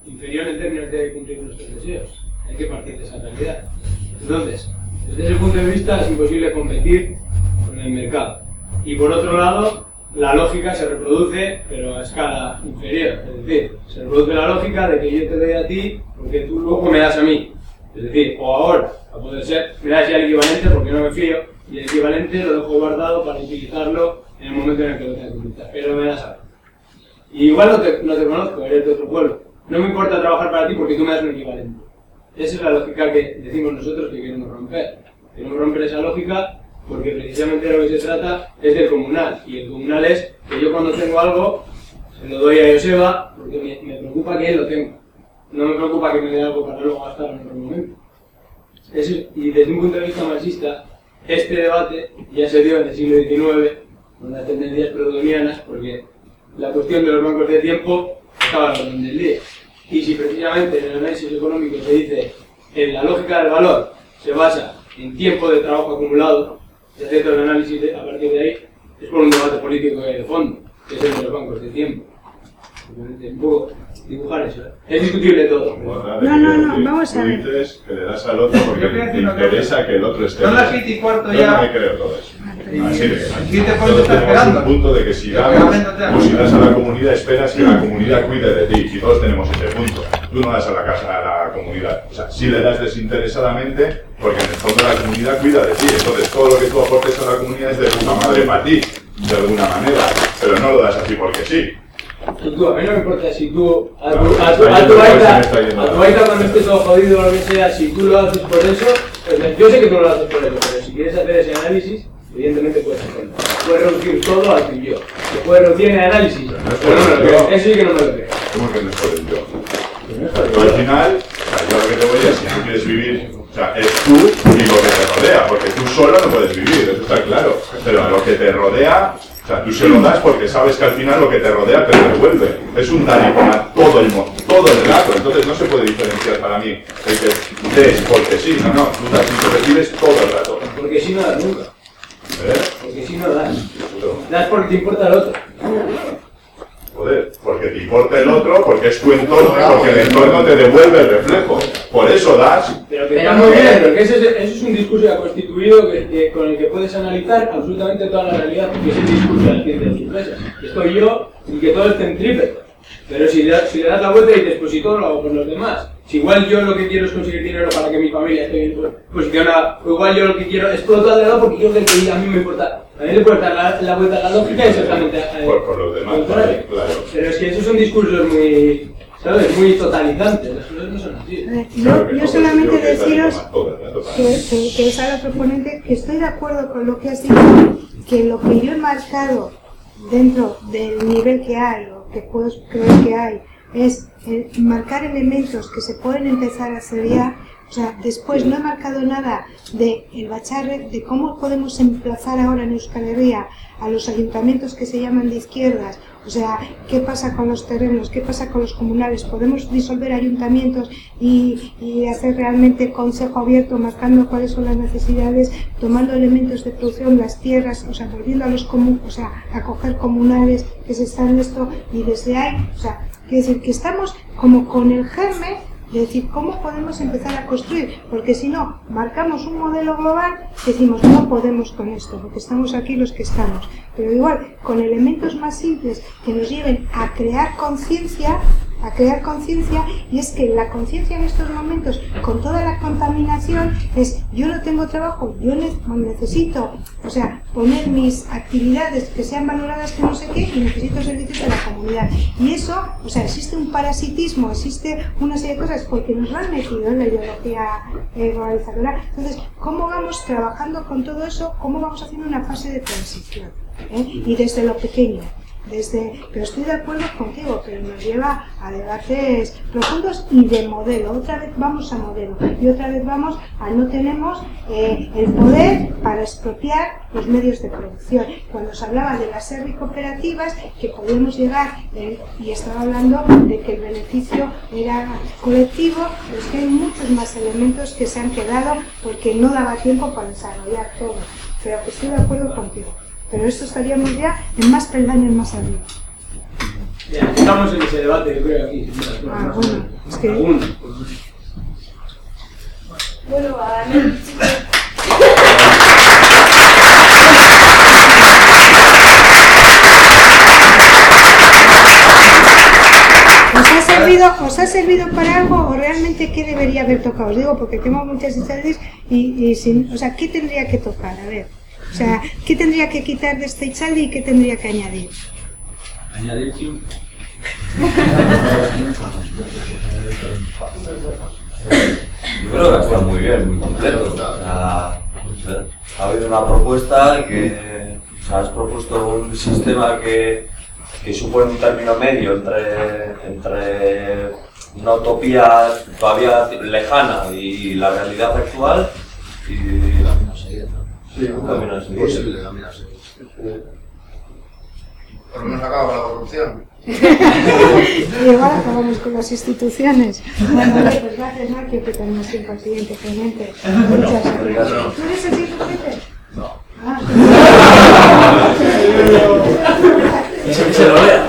inferior en términos de cumplir nuestros deseos. Hay que partir de esa realidad. Entonces, desde ese punto de vista es imposible competir con el mercado. Y por otro lado, la lógica se reproduce, pero a escala inferior. Es decir, se reproduce la lógica de que yo te doy a ti porque tú luego me das a mí. Es decir, o ahora, a poder ser, me das ya el equivalente porque no me fío, y el equivalente lo dejo guardado para utilizarlo en el momento en el que lo tenga que utilizar. Pero me das a mí. Y igual no te, no te conozco, eres de otro pueblo. No me importa trabajar para ti porque tú me das un equivalente. Esa es la lógica que decimos nosotros que queremos romper. Queremos romper esa lógica porque precisamente de lo que se trata es del comunal. Y el comunal es que yo cuando tengo algo se lo doy a Joseba porque me, preocupa que él lo tenga. No me preocupa que me dé algo para luego gastarlo en otro momento. Y desde un punto de vista marxista, este debate ya se dio en el siglo XIX con las tendencias predomianas porque la cuestión de los bancos de tiempo estaba al orden del día. Y si precisamente en el análisis económico se dice en la lógica del valor se basa en tiempo de trabajo acumulado, se hace todo el análisis de- a partir de ahí, es por un debate político de fondo, que es el de los bancos de tiempo. Simplemente un poco dibujar eso. ¿eh? Es discutible todo. No, no, no, decir, vamos a tú ver. dices que le das al otro porque Yo quería te interesa que el otro esté Son las y cuarto Yo ya. no me creo todo eso. Así de ¿Quién te puede Todos estar tenemos esperando? un punto de que si Realmente o si das a la comunidad, esperas que la comunidad cuide de ti. Y todos tenemos ese punto. Tú no das a la casa a la comunidad. O sea, sí le das desinteresadamente porque en el fondo la comunidad cuida de ti. Entonces todo lo que tú aportes a la comunidad es de puta madre para ti, de alguna manera. Pero no lo das así porque sí. Tú, a mí no me importa si tú, a tu, Claro, a tu, a tu a tu baita cuando esté todo jodido o lo que sea, si tú lo haces por eso, pues yo sé que tú no lo haces por eso, pero si quieres hacer ese análisis, evidentemente puedes hacerlo. Puedes reducir todo al tuyo. Se puede reducir en el análisis, pero no yo. Eso sí que no me lo creo. ¿Cómo que no es por el yo? Pero al yo. final, yo lo que te voy es, si tú quieres vivir, o sea, es tú y lo que te rodea, porque tú solo no puedes vivir, eso está claro. Pero a lo que te rodea, o sea, tú se lo das porque sabes que al final lo que te rodea te lo devuelve. Es un y tomar todo el mundo, todo el rato. Entonces no se puede diferenciar para mí el que des porque sí, no, no, tú das y recibes todo el rato. Porque si no das nunca. ¿Eh? Porque si no das. Das porque te importa el otro. Joder, porque te importa el otro, porque es tu entorno, porque el entorno te devuelve el reflejo. Por eso das. Pero que está muy bien, porque eso es, un discurso ya constituido que, que- con el que puedes analizar absolutamente toda la realidad, porque es el discurso de la ciencia de sorpresas. Estoy yo y que todo es centrípeto. Pero si le, das- si le das la vuelta y dices, pues si todo lo hago por los demás, si igual yo lo que quiero es conseguir dinero para que mi familia esté bien posicionada, o igual yo lo que quiero es explotar de lado porque yo creo que a mí me importa. A mí le dar la, la vuelta a la lógica y exactamente eh, Por, por los demás, vale, claro. Pero es que esos son discursos muy, ¿sabes? Muy totalizantes. Las cosas no son así. Ver, Yo, solamente deciros todo que, que es a la proponente que estoy de acuerdo con lo que has dicho, que lo que yo he marcado dentro del nivel que hay o que puedo creer que hay es eh, marcar elementos que se pueden empezar a ya, O sea, después no he marcado nada de el bacharre, de cómo podemos emplazar ahora en Euskal a los ayuntamientos que se llaman de izquierdas, o sea, qué pasa con los terrenos, qué pasa con los comunales, podemos disolver ayuntamientos y, y hacer realmente consejo abierto, marcando cuáles son las necesidades, tomando elementos de producción, las tierras, o sea, volviendo a los comunes, o sea, a coger comunales que se están en esto y desde ahí, o sea, quiere decir que estamos como con el germen de decir cómo podemos empezar a construir, porque si no, marcamos un modelo global, decimos no podemos con esto, porque estamos aquí los que estamos. Pero igual, con elementos más simples que nos lleven a crear conciencia, a crear conciencia, y es que la conciencia en estos momentos, con toda la contaminación, es yo no tengo trabajo, yo ne- necesito, o sea, poner mis actividades que sean valoradas que no sé qué, y necesito servicios de la comunidad. Y eso, o sea, existe un parasitismo, existe una serie de cosas porque nos lo han metido en la ideología eh, globalizadora. Entonces, ¿cómo vamos trabajando con todo eso? ¿Cómo vamos haciendo una fase de transición? ¿eh? Y desde lo pequeño. Desde, pero estoy de acuerdo contigo, pero nos lleva a debates profundos y de modelo. Otra vez vamos a modelo y otra vez vamos a no tenemos eh, el poder para expropiar los medios de producción. Cuando se hablaba de las cooperativas, que podíamos llegar, eh, y estaba hablando de que el beneficio era colectivo, pero que hay muchos más elementos que se han quedado porque no daba tiempo para desarrollar todo. Pero estoy de acuerdo contigo. Pero esto estaríamos ya en más peldaños más arriba. Estamos en ese debate, yo creo, aquí. Ah, más bueno, es que-. Bueno, a mí ¿Os ha, servido, ¿Os ha servido para algo o realmente qué debería haber tocado? Os digo porque tengo muchas Itzaldis y, y sin, o sea, ¿qué tendría que tocar? A ver, o sea, ¿qué tendría que quitar de este Itzaldi y qué tendría que añadir? Añadir tiempo. Yo creo que está muy bien, muy completo. Ha habido una propuesta que o sea, has propuesto un sistema que, que supone un término medio entre, entre una utopía todavía lejana y la realidad actual y Sí, un camino a seguir. Posible camino a seguir. Por lo menos acaba la corrupción. Y igual acabamos con las instituciones. Bueno, pues gracias, Marquio, que tenemos tiempo al siguiente ponente. Muchas gracias. ¿Tú eres el siguiente? No. Ah, se lo vea.